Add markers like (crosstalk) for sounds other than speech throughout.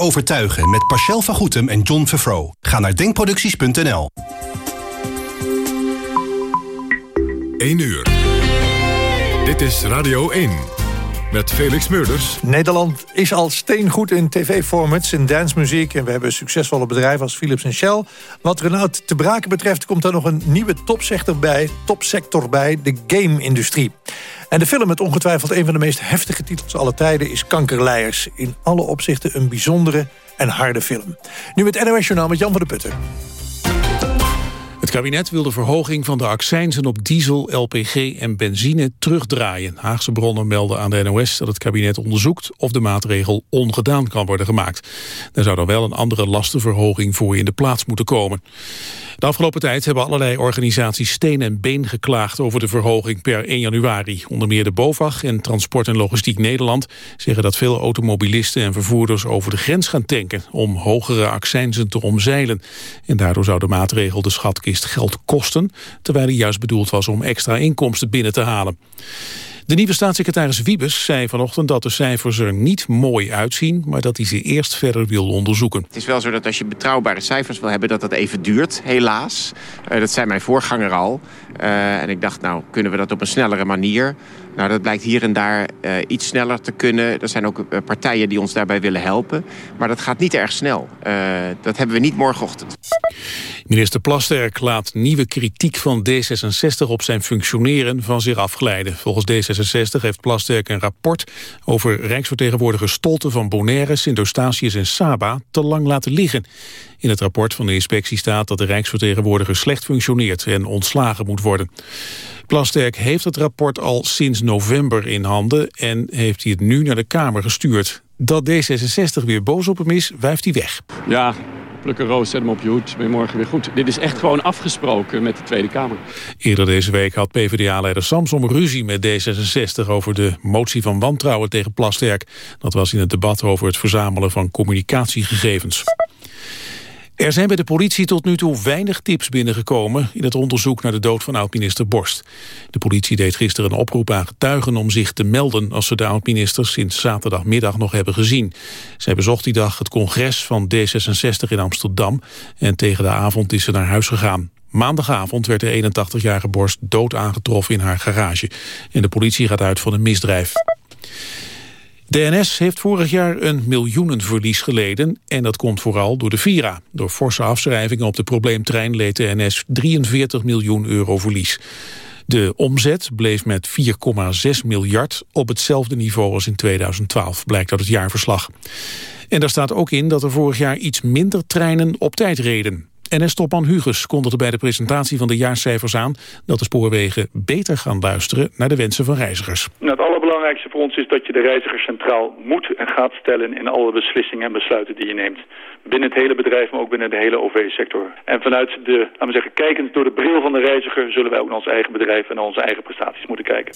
overtuigen met Pascal van Goetem en John Vervro. Ga naar denkproducties.nl. 1 uur. Dit is Radio 1 met Felix Meurders. Nederland is al steengoed in tv-formats, in dancemuziek... en we hebben succesvolle bedrijven als Philips en Shell. Wat Renaud te Braken betreft komt er nog een nieuwe topsector bij... topsector bij, de game-industrie. En de film met ongetwijfeld een van de meest heftige titels aller tijden... is Kankerleiers. In alle opzichten een bijzondere en harde film. Nu met NOS Journaal met Jan van der Putten. Het kabinet wil de verhoging van de accijnzen op diesel, LPG en benzine terugdraaien. Haagse bronnen melden aan de NOS dat het kabinet onderzoekt of de maatregel ongedaan kan worden gemaakt. Er zou dan wel een andere lastenverhoging voor in de plaats moeten komen. De afgelopen tijd hebben allerlei organisaties steen en been geklaagd over de verhoging per 1 januari. Onder meer de BOVAG en Transport en Logistiek Nederland zeggen dat veel automobilisten en vervoerders over de grens gaan tanken om hogere accijnzen te omzeilen. En daardoor zou de maatregel de schatkist geld kosten, terwijl hij juist bedoeld was om extra inkomsten binnen te halen. De nieuwe staatssecretaris Wiebes zei vanochtend dat de cijfers er niet mooi uitzien... maar dat hij ze eerst verder wil onderzoeken. Het is wel zo dat als je betrouwbare cijfers wil hebben... dat dat even duurt, helaas. Uh, dat zei mijn voorganger al. Uh, en ik dacht, nou, kunnen we dat op een snellere manier... Nou, dat blijkt hier en daar uh, iets sneller te kunnen. Er zijn ook uh, partijen die ons daarbij willen helpen. Maar dat gaat niet erg snel. Uh, dat hebben we niet morgenochtend. Minister Plasterk laat nieuwe kritiek van D66 op zijn functioneren van zich afglijden. Volgens D66 heeft Plasterk een rapport over Rijksvertegenwoordiger Stolte van Bonaire, Sint-Eustatius en Saba te lang laten liggen. In het rapport van de inspectie staat dat de Rijksvertegenwoordiger slecht functioneert en ontslagen moet worden. Plasterk heeft het rapport al sinds november in handen en heeft hij het nu naar de Kamer gestuurd. Dat D66 weer boos op hem is, wuift hij weg. Ja, pluk een roos, zet hem op je hoed, ben je morgen weer goed. Dit is echt gewoon afgesproken met de Tweede Kamer. Eerder deze week had PvdA-leider Samsom ruzie met D66... over de motie van wantrouwen tegen Plasterk. Dat was in het debat over het verzamelen van communicatiegegevens. Er zijn bij de politie tot nu toe weinig tips binnengekomen... in het onderzoek naar de dood van oud-minister Borst. De politie deed gisteren een oproep aan getuigen om zich te melden... als ze de oud-minister sinds zaterdagmiddag nog hebben gezien. Zij bezocht die dag het congres van D66 in Amsterdam... en tegen de avond is ze naar huis gegaan. Maandagavond werd de 81-jarige Borst dood aangetroffen in haar garage. En de politie gaat uit van een misdrijf. De NS heeft vorig jaar een miljoenenverlies geleden en dat komt vooral door de Vira. Door forse afschrijvingen op de probleemtrein leed de NS 43 miljoen euro verlies. De omzet bleef met 4,6 miljard op hetzelfde niveau als in 2012, blijkt uit het jaarverslag. En daar staat ook in dat er vorig jaar iets minder treinen op tijd reden. NS-topman Huges kondigde bij de presentatie van de jaarcijfers aan... dat de spoorwegen beter gaan luisteren naar de wensen van reizigers. Nou, het allerbelangrijkste voor ons is dat je de reiziger centraal moet en gaat stellen... in alle beslissingen en besluiten die je neemt. Binnen het hele bedrijf, maar ook binnen de hele OV-sector. En vanuit de, laten we zeggen, kijkend door de bril van de reiziger... zullen wij ook naar ons eigen bedrijf en naar onze eigen prestaties moeten kijken.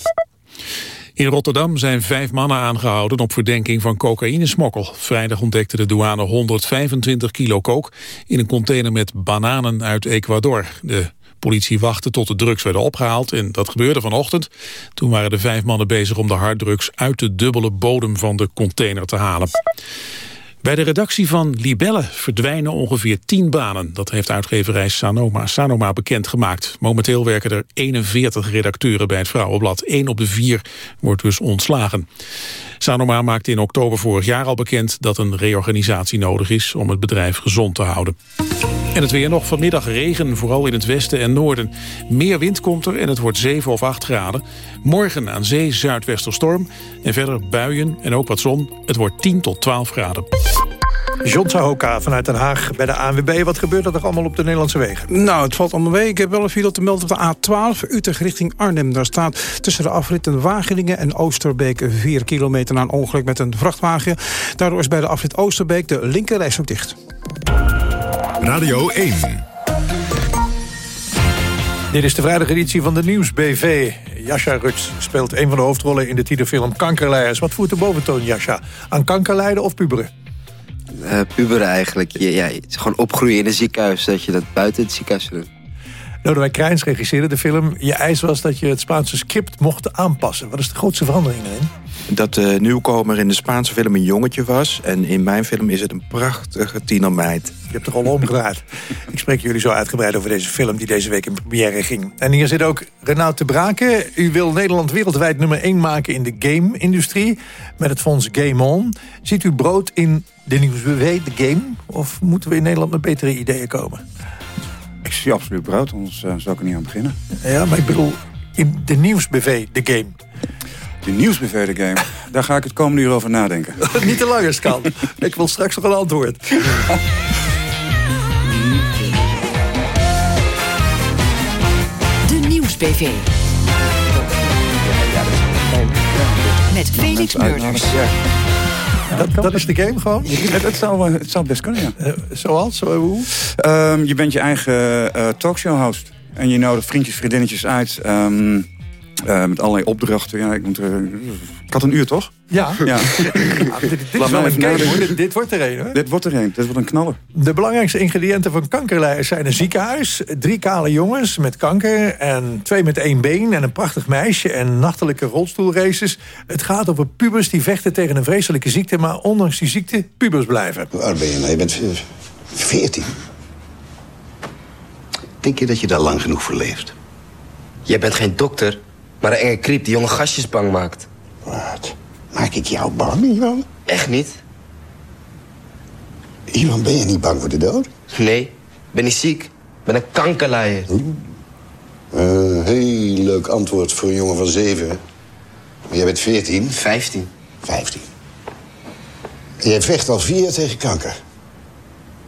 In Rotterdam zijn vijf mannen aangehouden op verdenking van cocaïnesmokkel. Vrijdag ontdekte de douane 125 kilo kook in een container met bananen uit Ecuador. De politie wachtte tot de drugs werden opgehaald en dat gebeurde vanochtend. Toen waren de vijf mannen bezig om de harddrugs uit de dubbele bodem van de container te halen. Bij de redactie van Libelle verdwijnen ongeveer 10 banen. Dat heeft uitgeverij Sanoma, Sanoma bekendgemaakt. Momenteel werken er 41 redacteuren bij het Vrouwenblad. Eén op de vier wordt dus ontslagen. Sanoma maakte in oktober vorig jaar al bekend dat een reorganisatie nodig is om het bedrijf gezond te houden. En het weer nog vanmiddag regen, vooral in het westen en noorden. Meer wind komt er en het wordt 7 of 8 graden. Morgen aan zee zuidwesterstorm en verder buien en ook wat zon. Het wordt 10 tot 12 graden. John Sahoka vanuit Den Haag bij de ANWB. Wat gebeurt er toch allemaal op de Nederlandse wegen? Nou, het valt allemaal mee. Ik heb wel een file te melden op de A12 Utrecht richting Arnhem. Daar staat tussen de afritten Wageningen en Oosterbeek 4 kilometer na een ongeluk met een vrachtwagen. Daardoor is bij de afrit Oosterbeek de linkerreis ook dicht. Radio 1. Dit is de vrijdageditie van de Nieuws-BV. Jascha Ruts speelt een van de hoofdrollen in de titelfilm Kankerleiders. Wat voert de boventoon, Jascha? Aan kankerlijden of puberen? Uh, puberen eigenlijk. Ja, ja, gewoon opgroeien in een ziekenhuis. Dat je dat buiten het ziekenhuis doet. Lodewijk Krijns regisseerde de film. Je eis was dat je het Spaanse script mocht aanpassen. Wat is de grootste verandering erin? Dat de nieuwkomer in de Spaanse film een jongetje was. En in mijn film is het een prachtige tienermeid. Je hebt er al omgedraaid. Ik spreek jullie zo uitgebreid over deze film die deze week in première ging. En hier zit ook Renaud te Braken. U wil Nederland wereldwijd nummer 1 maken in de game-industrie. Met het fonds Game On. Ziet u brood in de nieuwsbw, de game? Of moeten we in Nederland met betere ideeën komen? Ik zie absoluut brood, anders uh, zou ik er niet aan beginnen. Ja, maar ik bedoel in de nieuwsbv, de game. De nieuwsbv, de game. Daar ga ik het komende uur over nadenken. (laughs) niet te lang kan. (laughs) ik wil straks nog een antwoord. De nieuwsbv. Met Felix Murders. Dat, dat, is de game gewoon? Het, het, zou, het zou best kunnen, ja. Uh, zoals? Zo, hoe? Um, je bent je eigen uh, talkshow-host. En je nodigt vriendjes, vriendinnetjes uit. Um, uh, met allerlei opdrachten. Ja, ik, moet, ik had een uur, toch? Ja. ja. ja (laughs) dit, dit is wel een game, hoor. Dit, dit, wordt er een, hoor. Dit wordt er een. Dit wordt een knaller. De belangrijkste ingrediënten van kankerlijst zijn een ziekenhuis... drie kale jongens met kanker... en twee met één been en een prachtig meisje... en nachtelijke rolstoelraces. Het gaat over pubers die vechten tegen een vreselijke ziekte... maar ondanks die ziekte pubers blijven. Hoe oud ben je nou? Je bent veertien. Denk je dat je daar lang genoeg voor leeft? Jij bent geen dokter, maar een enge kriep die jonge gastjes bang maakt. Wat? Maak ik jou bang, Ivan? Echt niet. Ivan, ben je niet bang voor de dood? Nee, ben niet ziek. ben een kankerleier. Een uh, heel leuk antwoord voor een jongen van zeven. Maar jij bent veertien? Vijftien. Vijftien. En jij vecht al vier jaar tegen kanker.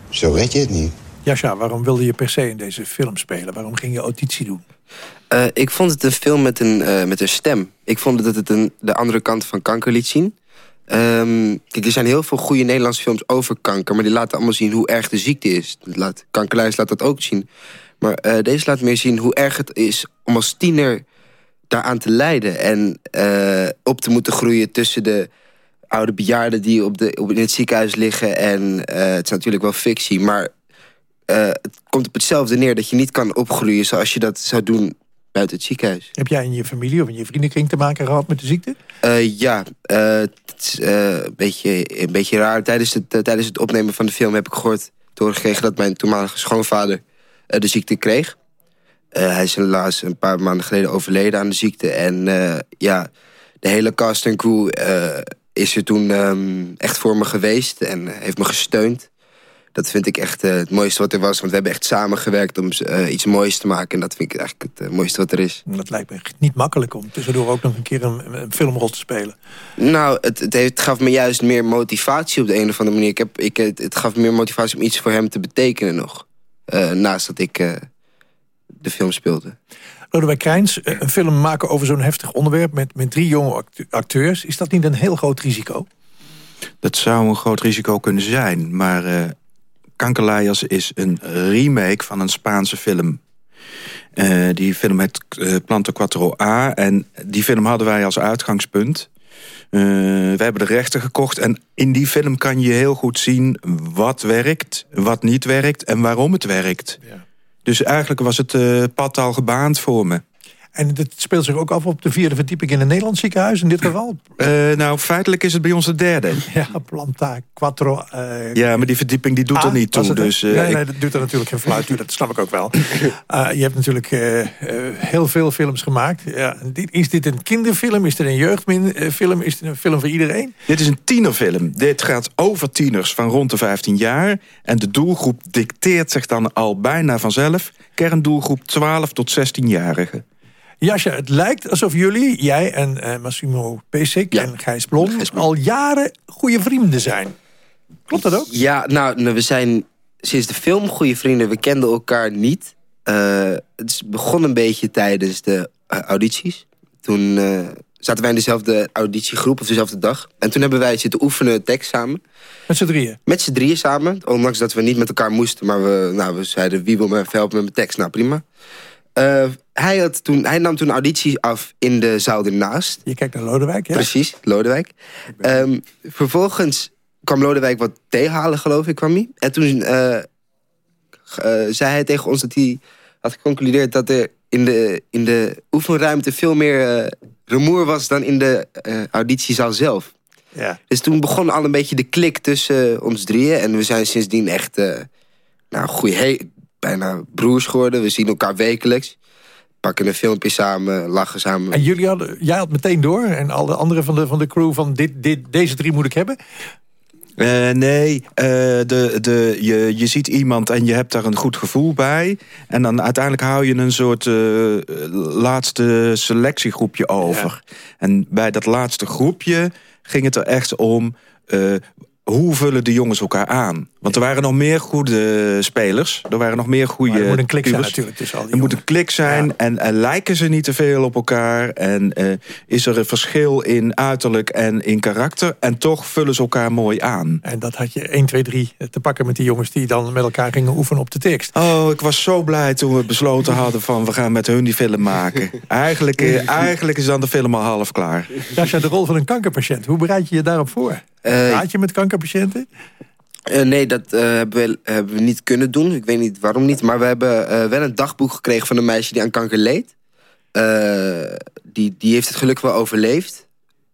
Zo red je het niet. Jascha, waarom wilde je per se in deze film spelen? Waarom ging je auditie doen? Uh, ik vond het een film met een, uh, met een stem. Ik vond dat het een, de andere kant van kanker liet zien. Kijk, er zijn heel veel goede Nederlandse films over kanker... maar die laten allemaal zien hoe erg de ziekte is. Kankerlijst laat dat ook zien. Maar uh, deze laat meer zien hoe erg het is om als tiener daaraan te lijden... en op te moeten groeien tussen de oude bejaarden die op de, op, in het ziekenhuis liggen. En het is natuurlijk wel fictie, maar het komt op hetzelfde neer dat je niet kan opgroeien zoals je dat zou doen buiten het ziekenhuis. Heb jij in je familie of in je vriendenkring te maken gehad met de ziekte? Uh, ja, uh, het is een, beetje, een beetje raar. Tijdens het, tijdens het opnemen van de film heb ik gehoord, doorgekregen dat mijn toenmalige schoonvader de ziekte kreeg. hij is helaas een paar maanden geleden overleden aan de ziekte. En ja, de hele cast en crew is er toen um, echt voor me geweest en heeft me gesteund dat vind ik echt uh, het mooiste wat er was. Want we hebben echt samengewerkt om uh, iets moois te maken. En dat vind ik eigenlijk het uh, mooiste wat er is. Dat lijkt me niet makkelijk om tussendoor ook nog een keer een, een filmrol te spelen. Nou, het, het, heeft, het, gaf me juist meer motivatie op de een of andere manier. Ik heb, ik, het, het gaf me meer motivatie om iets voor hem te betekenen nog. naast dat ik de film speelde. Lodewijk Krijns, een film maken over zo'n heftig onderwerp... Met, met drie jonge acteurs. Is dat niet een heel groot risico? Dat zou een groot risico kunnen zijn. Maar Kankerleiers is een remake van een Spaanse film. Uh, die film heet uh, Planto Quattro A. En die film hadden wij als uitgangspunt. Uh, we hebben de rechten gekocht. En in die film kan je heel goed zien wat werkt, wat niet werkt... en waarom het werkt. Ja. Dus eigenlijk was het pad al gebaand voor me. En dit speelt zich ook af op de vierde verdieping in een Nederlands ziekenhuis in dit geval? Uh, nou, feitelijk is het bij ons de derde. (laughs) Ja, planta, quattro... Uh, ja, maar die verdieping die doet er niet toe. Dus, uh, nee, nee, dat doet er natuurlijk geen fluit toe. Dat snap ik ook wel. (laughs) je hebt natuurlijk heel veel films gemaakt. Ja, is dit een kinderfilm? Is dit een jeugdfilm? Is dit een film voor iedereen? Dit is een tienerfilm. Dit gaat over tieners van rond de 15 jaar. En de doelgroep dicteert zich dan al bijna vanzelf. Kerndoelgroep 12 tot 16-jarigen. Jasja, het lijkt alsof jullie, jij en uh, Massimo Pesik en Gijs Blom... al jaren goede vrienden zijn. Klopt dat ook? Ja, nou, we zijn sinds de film goede vrienden. We kenden elkaar niet. Uh, het is begon een beetje tijdens de uh, audities. Toen zaten wij in dezelfde auditiegroep of dezelfde dag. En toen hebben wij zitten oefenen tekst samen. Met z'n drieën? Met z'n drieën samen. Ondanks dat we niet met elkaar moesten. Maar we, nou, we zeiden, wie wil me helpen met mijn tekst? Nou, prima. Uh, hij, had toen, hij nam toen auditie af in de zaal ernaast. Je kijkt naar Lodewijk, ja? Precies, Lodewijk. Um, vervolgens kwam Lodewijk wat tegenhalen, geloof ik, kwam hij. En toen uh, uh, zei hij tegen ons dat hij had geconcludeerd... dat er in de, in de oefenruimte veel meer rumoer was dan in de auditiezaal zelf. Ja. Dus toen begon al een beetje de klik tussen ons drieën. En we zijn sindsdien echt nou, goeie, hey, bijna broers geworden. We zien elkaar wekelijks. Pakken een filmpje samen, lachen samen. En jullie hadden, jij had meteen door en alle anderen van de, van de crew van dit, dit, deze drie moet ik hebben? Uh, nee, uh, de, de, je, je ziet iemand en je hebt daar een goed gevoel bij. En dan uiteindelijk hou je een soort uh, laatste selectiegroepje over. Ja. En bij dat laatste groepje ging het er echt om... hoe vullen de jongens elkaar aan? Want er waren nog meer goede spelers. Er waren nog meer goede... Maar er moet een klik zijn natuurlijk tussen al die Er moet een klik zijn ja. en, en, lijken ze niet te veel op elkaar. En uh, is er een verschil in uiterlijk en in karakter. En toch vullen ze elkaar mooi aan. En dat had je 1, 2, 3 te pakken met die jongens... die dan met elkaar gingen oefenen op de tekst. Oh, ik was zo blij toen we besloten hadden van... we gaan met hun die film maken. (laughs) eigenlijk, uh, eigenlijk is dan de film al half klaar. Jascha, de rol van een kankerpatiënt. Hoe bereid je je daarop voor? Uh, Praat je met kankerpatiënten? Uh, nee, dat uh, hebben, we, hebben, we, niet kunnen doen. Ik weet niet waarom niet. Maar we hebben uh, wel een dagboek gekregen van een meisje die aan kanker leed. die, die heeft het gelukkig wel overleefd.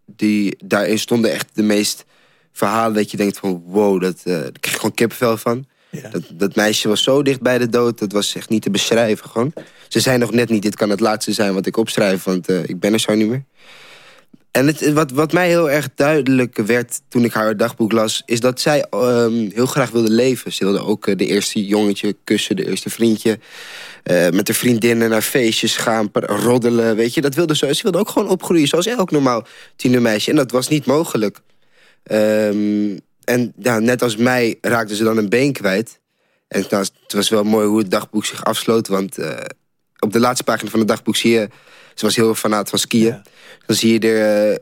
Die, daarin stonden echt de meest verhalen dat je denkt van... wow, dat, daar krijg je gewoon kippenvel van. Ja. Dat, dat meisje was zo dicht bij de dood, dat was echt niet te beschrijven. Gewoon. Ze zei nog net niet, dit kan het laatste zijn wat ik opschrijf... want ik ben er zo niet meer. En het, wat, wat mij heel erg duidelijk werd toen ik haar dagboek las... is dat zij um, heel graag wilde leven. Ze wilde ook uh, de eerste jongetje kussen, de eerste vriendje. Uh, met de vriendinnen naar feestjes gaan, roddelen, weet je. Dat wilde ze. Ze wilde ook gewoon opgroeien, zoals elk normaal tienermeisje. En dat was niet mogelijk. Um, en net als mij raakte ze dan een been kwijt. En het was wel mooi hoe het dagboek zich afsloot. Want uh, op de laatste pagina van het dagboek zie je... Ze was heel fanaat van skiën. Dan zie je er uh,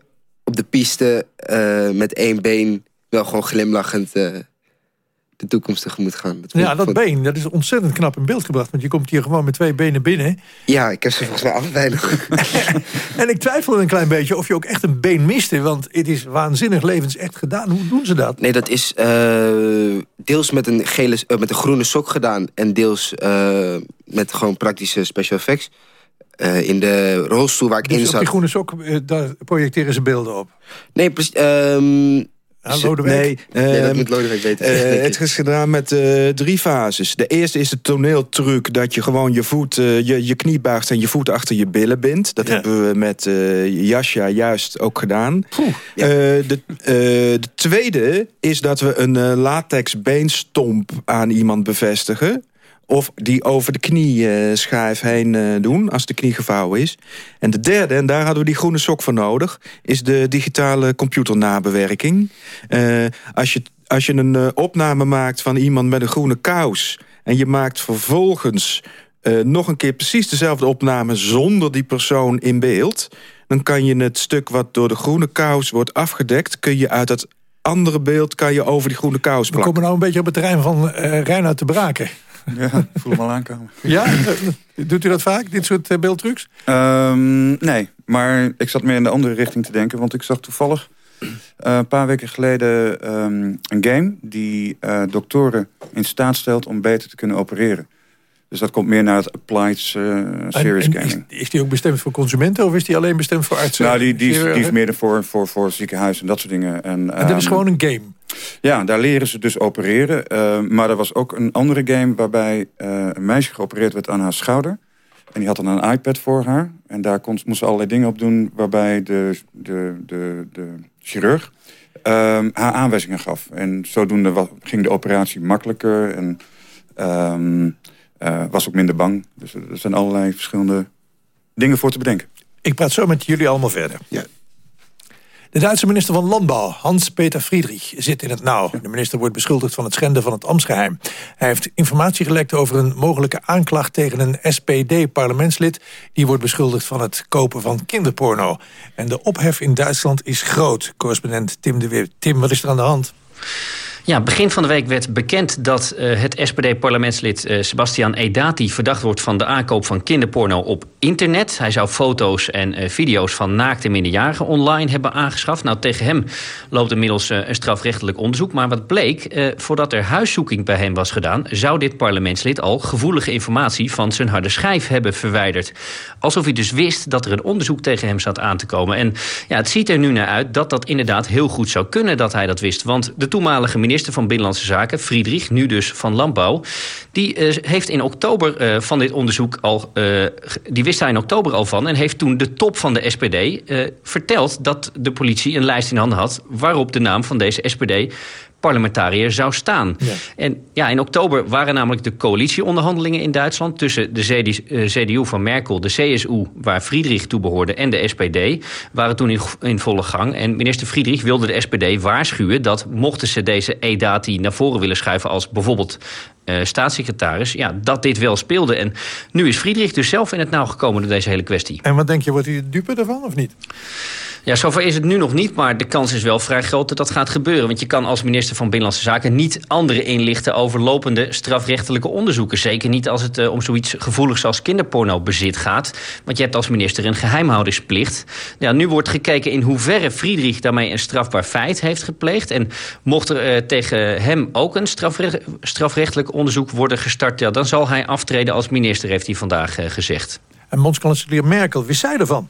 op de piste uh, met één been wel gewoon glimlachend uh, de toekomst tegemoet gaan. Dat ja, dat vond... been, dat is ontzettend knap in beeld gebracht. Want je komt hier gewoon met twee benen binnen. Ja, ik heb ze volgens mij nog. (laughs) en ik twijfel een klein beetje of je ook echt een been miste. Want het is waanzinnig levens echt gedaan. Hoe doen ze dat? Nee, dat is deels met een, gele, met een groene sok gedaan. En deels met gewoon praktische special effects. Uh, in de rolstoel waar ik dus in zat. die groene sok, uh, daar projecteren ze beelden op? Nee, precies. Um, Ah, Lodewijk? Nee, nee, dat moet Lodewijk weten. (laughs) Uh, het is gedaan met uh, drie fases. De eerste is de toneeltruc dat je gewoon je voet, uh, je, je knie buigt en je voet achter je billen bindt. Dat ja. hebben we met Jasja juist ook gedaan. Ja. de, de tweede is dat we een latex beenstomp aan iemand bevestigen. Of die over de knieschijf heen uh, doen, als de knie gevouwen is. En de derde, en daar hadden we die groene sok voor nodig... is de digitale computernabewerking. Uh, als, je, als je een opname maakt van iemand met een groene kous... en je maakt vervolgens nog een keer precies dezelfde opname... zonder die persoon in beeld... dan kan je het stuk wat door de groene kous wordt afgedekt... kun je uit het andere beeld kan je over die groene kous plakken. We komen nou een beetje op het terrein van uh, Reinhard te Braken. Ja, ik voel hem al aankomen. Ja? Doet u dat vaak, dit soort uh, beeldtrucs? Um, nee, maar ik zat meer in de andere richting te denken. Want ik zag toevallig uh, een paar weken geleden um, een game... die uh, doktoren in staat stelt om beter te kunnen opereren. Dus dat komt meer naar het applied uh, serious en, en gaming. Is, is die ook bestemd voor consumenten of is die alleen bestemd voor artsen? Nou, die, die, is, die is meer voor, voor, voor ziekenhuizen en dat soort dingen. En, en dat is um, gewoon een game? Ja, daar leren ze dus opereren. Uh, maar er was ook een andere game waarbij uh, een meisje geopereerd werd aan haar schouder. En die had dan een iPad voor haar. En daar kon, moest ze allerlei dingen op doen waarbij de, de, de, de chirurg uh, haar aanwijzingen gaf. En zodoende ging de operatie makkelijker en um, was ook minder bang. Dus er zijn allerlei verschillende dingen voor te bedenken. Ik praat zo met jullie allemaal verder. Ja. De Duitse minister van Landbouw, Hans-Peter Friedrich, zit in het nauw. De minister wordt beschuldigd van het schenden van het ambtsgeheim. Hij heeft informatie gelekt over een mogelijke aanklacht tegen een SPD-parlementslid. Die wordt beschuldigd van het kopen van kinderporno. En de ophef in Duitsland is groot. Correspondent Tim de Wit. Tim, wat is er aan de hand? Ja, begin van de week werd bekend dat uh, het SPD-parlementslid uh, Sebastian Edati verdacht wordt van de aankoop van kinderporno op internet. Hij zou foto's en uh, video's van naakte minderjarigen online hebben aangeschaft. Nou, tegen hem loopt inmiddels een strafrechtelijk onderzoek. Maar wat bleek, voordat er huiszoeking bij hem was gedaan, zou dit parlementslid al gevoelige informatie van zijn harde schijf hebben verwijderd. Alsof hij dus wist dat er een onderzoek tegen hem zat aan te komen. En ja, het ziet er nu naar uit dat dat inderdaad heel goed zou kunnen dat hij dat wist. Want de toenmalige minister van Binnenlandse Zaken, Friedrich, nu dus van Landbouw... die uh, heeft in oktober uh, van dit onderzoek al... Uh, die wist daar in oktober al van... en heeft toen de top van de SPD verteld... dat de politie een lijst in handen had... waarop de naam van deze SPD parlementariër zou staan. Ja. En ja, in oktober waren namelijk de coalitieonderhandelingen in Duitsland... tussen de CDU van Merkel, de CSU, waar Friedrich toe behoorde... en de SPD, waren toen in, in volle gang. En minister Friedrich wilde de SPD waarschuwen... dat mochten ze deze E-dati naar voren willen schuiven... als bijvoorbeeld uh, staatssecretaris, ja, dat dit wel speelde. En nu is Friedrich dus zelf in het nauw gekomen door deze hele kwestie. En wat denk je, wordt hij de dupe ervan of niet? Ja, zover is het nu nog niet, maar de kans is wel vrij groot dat dat gaat gebeuren. Want je kan als minister van Binnenlandse Zaken niet anderen inlichten over lopende strafrechtelijke onderzoeken. Zeker niet als het uh, om zoiets gevoeligs als kinderporno bezit gaat. Want je hebt als minister een geheimhoudingsplicht. Ja, nu wordt gekeken in hoeverre Friedrich daarmee een strafbaar feit heeft gepleegd. En mocht er uh, tegen hem ook een strafre strafrechtelijk onderzoek worden gestart, dan zal hij aftreden als minister, heeft hij vandaag uh, gezegd. En bondskanselier Merkel, wist zij ervan?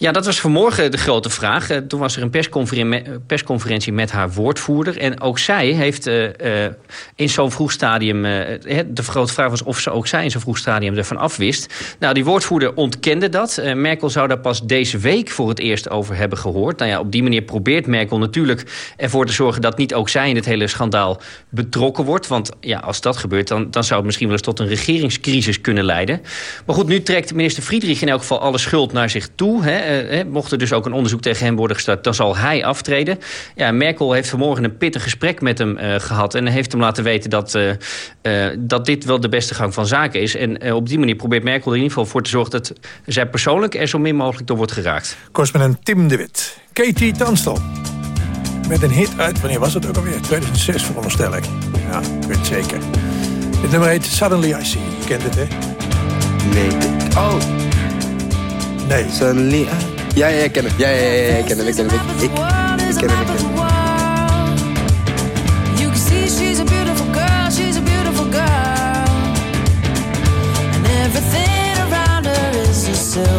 Ja, dat was vanmorgen de grote vraag. Uh, toen was er een persconferentie, persconferentie met haar woordvoerder. En ook zij heeft uh, in zo'n vroeg stadium... de grote vraag was of ze ook zij in zo'n vroeg stadium ervan afwist. Nou, die woordvoerder ontkende dat. Merkel zou daar pas deze week voor het eerst over hebben gehoord. Nou ja, op die manier probeert Merkel natuurlijk ervoor te zorgen... dat niet ook zij in het hele schandaal betrokken wordt. Want ja, als dat gebeurt, dan, dan zou het misschien wel eens tot een regeringscrisis kunnen leiden. Maar goed, nu trekt minister Friedrich in elk geval alle schuld naar zich toe... Hè, uh, mocht er dus ook een onderzoek tegen hem worden gestart... dan zal hij aftreden. Ja, Merkel heeft vanmorgen een pittig gesprek met hem uh, gehad... en heeft hem laten weten dat, uh, dat dit wel de beste gang van zaken is. En op die manier probeert Merkel er in ieder geval voor te zorgen... dat zij persoonlijk er zo min mogelijk door wordt geraakt. Correspondent Tim de Wit. Katie Tanstal. Met een hit uit, wanneer was het ook alweer? 2006 veronderstel ik. Ja, ik weet het zeker. Dit nummer heet Suddenly I See. Je kent het, hè? Nee. Oh. Nee. Suddenly I... Ja, ja, ik ken hem. Ja, ja, ja, ja, ik ken hem, ik ken hem. Ik, ik, ik ken hem, ik ken hem.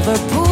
You can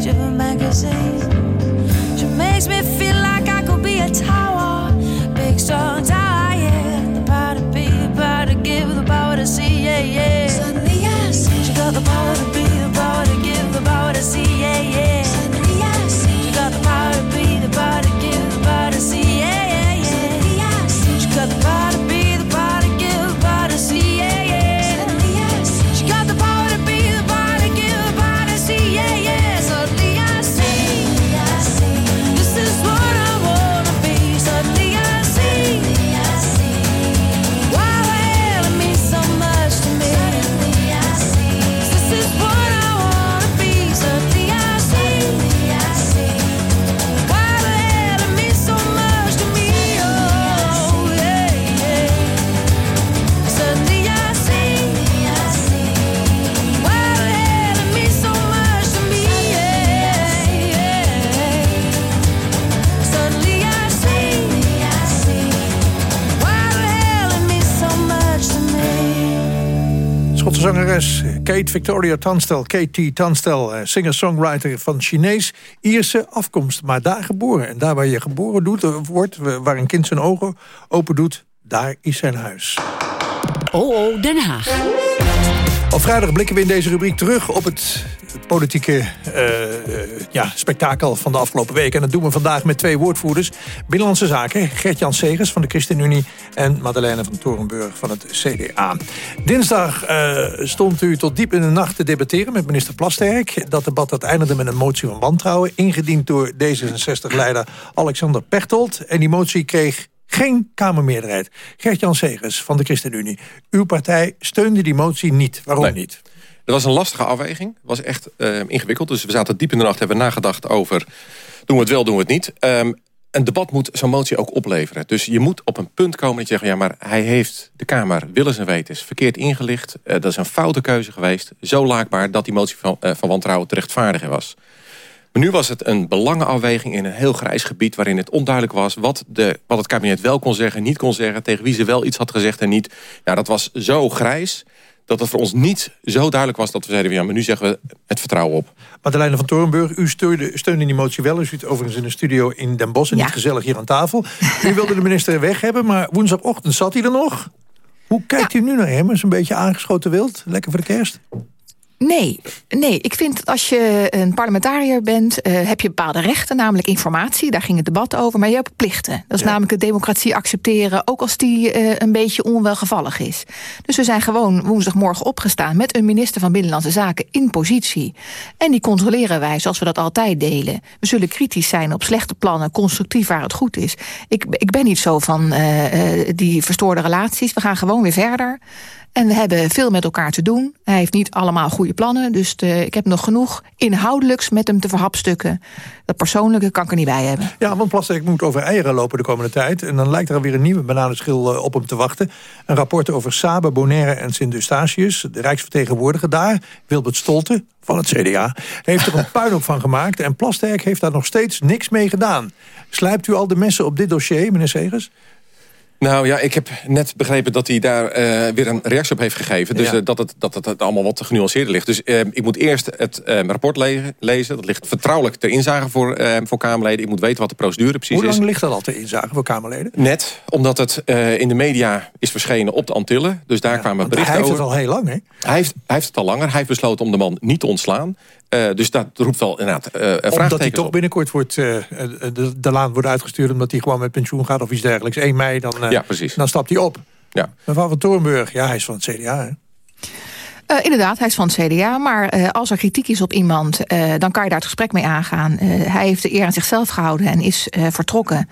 page of a magazine. Kate Victoria Tanstel, KT Tanstel, eh, singer-songwriter van Chinees-Ierse afkomst, maar daar geboren. En daar waar je geboren doet, eh, wordt, waar een kind zijn ogen open doet, daar is zijn huis. OO Den Haag. Op vrijdag blikken we in deze rubriek terug op het politieke eh, ja, spektakel van de afgelopen week. En dat doen we vandaag met twee woordvoerders. Binnenlandse Zaken, Gert-Jan Segers van de ChristenUnie... en Madeleine van Torenburg van het CDA. Dinsdag eh, stond u tot diep in de nacht te debatteren met minister Plasterk. Dat debat dat eindigde met een motie van wantrouwen... ingediend door D66-leider Alexander Pechtold. En die motie kreeg geen Kamermeerderheid. Gert-Jan Segers van de ChristenUnie. Uw partij steunde die motie niet. Waarom Nee. niet? Het was een lastige afweging. Het was echt eh, ingewikkeld. Dus we zaten diep in de nacht, hebben nagedacht over... doen we het wel, doen we het niet. Ehm, een debat moet zo'n motie ook opleveren. Dus je moet op een punt komen dat je zegt... ja, maar hij heeft de Kamer willens en wetens verkeerd ingelicht. Eh, dat is een foute keuze geweest. Zo laakbaar dat die motie van, eh, van wantrouwen te rechtvaardigen was. Maar nu was het een belangenafweging in een heel grijs gebied... waarin het onduidelijk was wat, de, wat het kabinet wel kon zeggen... niet kon zeggen, tegen wie ze wel iets had gezegd en niet. Ja, dat was zo grijs dat het voor ons niet zo duidelijk was... dat we zeiden, ja, maar nu zeggen we het vertrouwen op. Madeleine van Torenburg, u steunde, steunde die motie wel. U zit overigens in een studio in Den Bosch en Ja. niet gezellig hier aan tafel. U wilde de minister weg hebben, maar woensdagochtend zat hij er nog. Hoe kijkt u nu naar hem? Is een beetje aangeschoten wild? Lekker voor de kerst? Nee, nee, ik vind dat als je een parlementariër bent, eh, heb je bepaalde rechten, namelijk informatie. Daar ging het debat over, maar je hebt plichten. Dat is namelijk de democratie accepteren, ook als die eh, een beetje onwelgevallig is. Dus we zijn gewoon woensdagmorgen opgestaan met een minister van Binnenlandse Zaken in positie. En die controleren wij zoals we dat altijd delen. We zullen kritisch zijn op slechte plannen, constructief waar het goed is. Ik, ik ben niet zo van eh, die verstoorde relaties. We gaan gewoon weer verder. En we hebben veel met elkaar te doen. Hij heeft niet allemaal goede plannen. Dus de- ik heb nog genoeg inhoudelijks met hem te verhapstukken. Dat persoonlijke kan ik er niet bij hebben. Ja, want Plasterk moet over eieren lopen de komende tijd. En dan lijkt er alweer een nieuwe bananenschil eh, op hem te wachten. Een rapport over Sabe, Bonaire en Sint-Eustatius. De rijksvertegenwoordiger daar, Wilbert Stolte van het CDA... heeft er een (laughs) puinhoop van gemaakt. En Plasterk heeft daar nog steeds niks mee gedaan. Slijpt u al de messen op dit dossier, meneer Segers? Nou ja, ik heb net begrepen dat hij daar eh, weer een reactie op heeft gegeven. Dus Ja. eh, dat, het, dat het, het allemaal wat genuanceerder ligt. Dus eh, ik moet eerst het eh, rapport le- lezen. Dat ligt vertrouwelijk ter inzage voor, eh, voor Kamerleden. Ik moet weten wat de procedure precies Hoe is. lang ligt dat al te inzage voor Kamerleden? Net, omdat het eh, in de media is verschenen op de Antillen. Dus daar kwamen berichten hij heeft over. het al heel lang, hè? Hij heeft, hij heeft het al langer. Hij heeft besloten om de man niet te ontslaan. Eh, dus dat roept wel inderdaad eh Omdat hij vraagtekens toch op. binnenkort wordt, eh, de, de laan wordt uitgestuurd... omdat hij gewoon met pensioen gaat of iets dergelijks. 1 mei, dan, Ja, precies. dan stapt hij op. Ja. Mevrouw van Torenburg, ja, hij is van het CDA, hè? Eh, inderdaad, hij is van het CDA. Maar eh, als er kritiek is op iemand, eh, dan kan je daar het gesprek mee aangaan. Hij heeft de eer aan zichzelf gehouden en is vertrokken.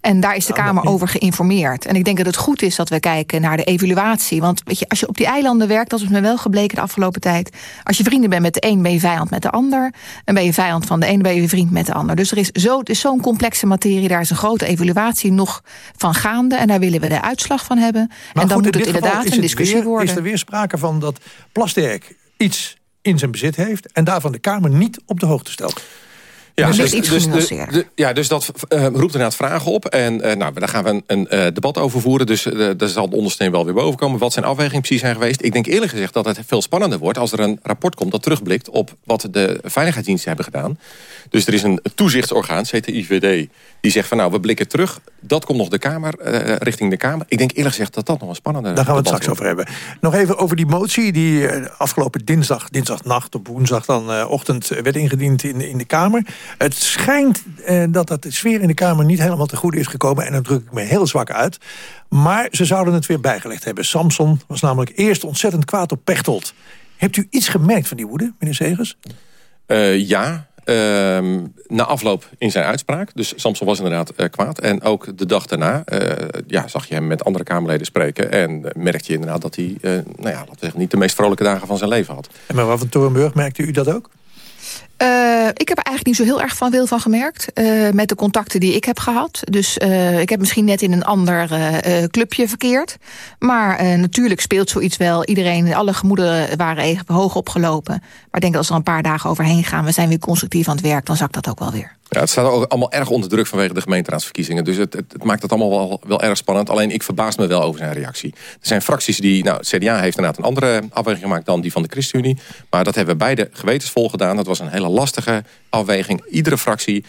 En daar is de Kamer over geïnformeerd. En ik denk dat het goed is dat we kijken naar de evaluatie. Want weet je, als je op die eilanden werkt, dat is me wel gebleken de afgelopen tijd. Als je vrienden bent met de een, ben je vijand met de ander. En ben je vijand van de een, ben je vriend met de ander. Dus er is zo, zo'n complexe materie. Daar is een grote evaluatie nog van gaande. En daar willen we de uitslag van hebben. Maar en dan goed, moet het inderdaad is een discussie weer- worden. Is er weer sprake van dat Plasterk iets in zijn bezit heeft... en daarvan de Kamer niet op de hoogte stelt? Ja, Dus dus, iets dus, de- ja, dus dat eh, roept inderdaad vragen op. En eh, nou, daar gaan we een, een eh, debat over voeren. Dus daar zal de ondersteen wel weer boven komen. Wat zijn afwegingen precies zijn geweest? Ik denk eerlijk gezegd dat het veel spannender wordt... als er een rapport komt dat terugblikt op wat de veiligheidsdiensten hebben gedaan. Dus er is een toezichtsorgaan, CTIVD... die zegt van nou, we blikken terug. Dat komt nog de Kamer, eh, richting de Kamer. Ik denk eerlijk gezegd dat dat nog een spannender Daar gaan we het straks wordt. over hebben. Nog even over die motie die afgelopen dinsdag, dinsdagnacht op woensdag dan eh, ochtend werd ingediend in, in de Kamer. Het schijnt eh, dat dat de sfeer in de Kamer niet helemaal te goede is gekomen. En dan druk ik me heel zwak uit. Maar ze zouden het weer bijgelegd hebben. Samson was namelijk eerst ontzettend kwaad op Pechtold. Hebt u iets gemerkt van die woede, meneer Segers? Eh, ja, ehm, na afloop in zijn uitspraak. Dus Samson was inderdaad eh, kwaad. En ook de dag daarna eh, ja, zag je hem met andere Kamerleden spreken. En merkte je inderdaad dat hij nou ja, laten we zeggen, niet de meest vrolijke dagen van zijn leven had. En mevrouw van Torenburg, merkte u dat ook? Eh, ik heb er eigenlijk niet zo heel erg van veel van gemerkt. eh, met de contacten die ik heb gehad. Dus eh, ik heb misschien net in een ander clubje verkeerd. Maar natuurlijk speelt zoiets wel. Iedereen, alle gemoederen waren hoog opgelopen. Maar ik denk dat als er een paar dagen overheen gaan... we zijn weer constructief aan het werk, dan zakt dat ook wel weer. Ja, het staat ook allemaal erg onder druk vanwege de gemeenteraadsverkiezingen. Dus het, het, maakt het allemaal wel, wel erg spannend. Alleen ik verbaas me wel over zijn reactie. Er zijn fracties die... Nou, CDA heeft inderdaad een andere afweging gemaakt dan die van de ChristenUnie. Maar dat hebben we beide gewetensvol gedaan. Dat was een hele lastige afweging. Iedere fractie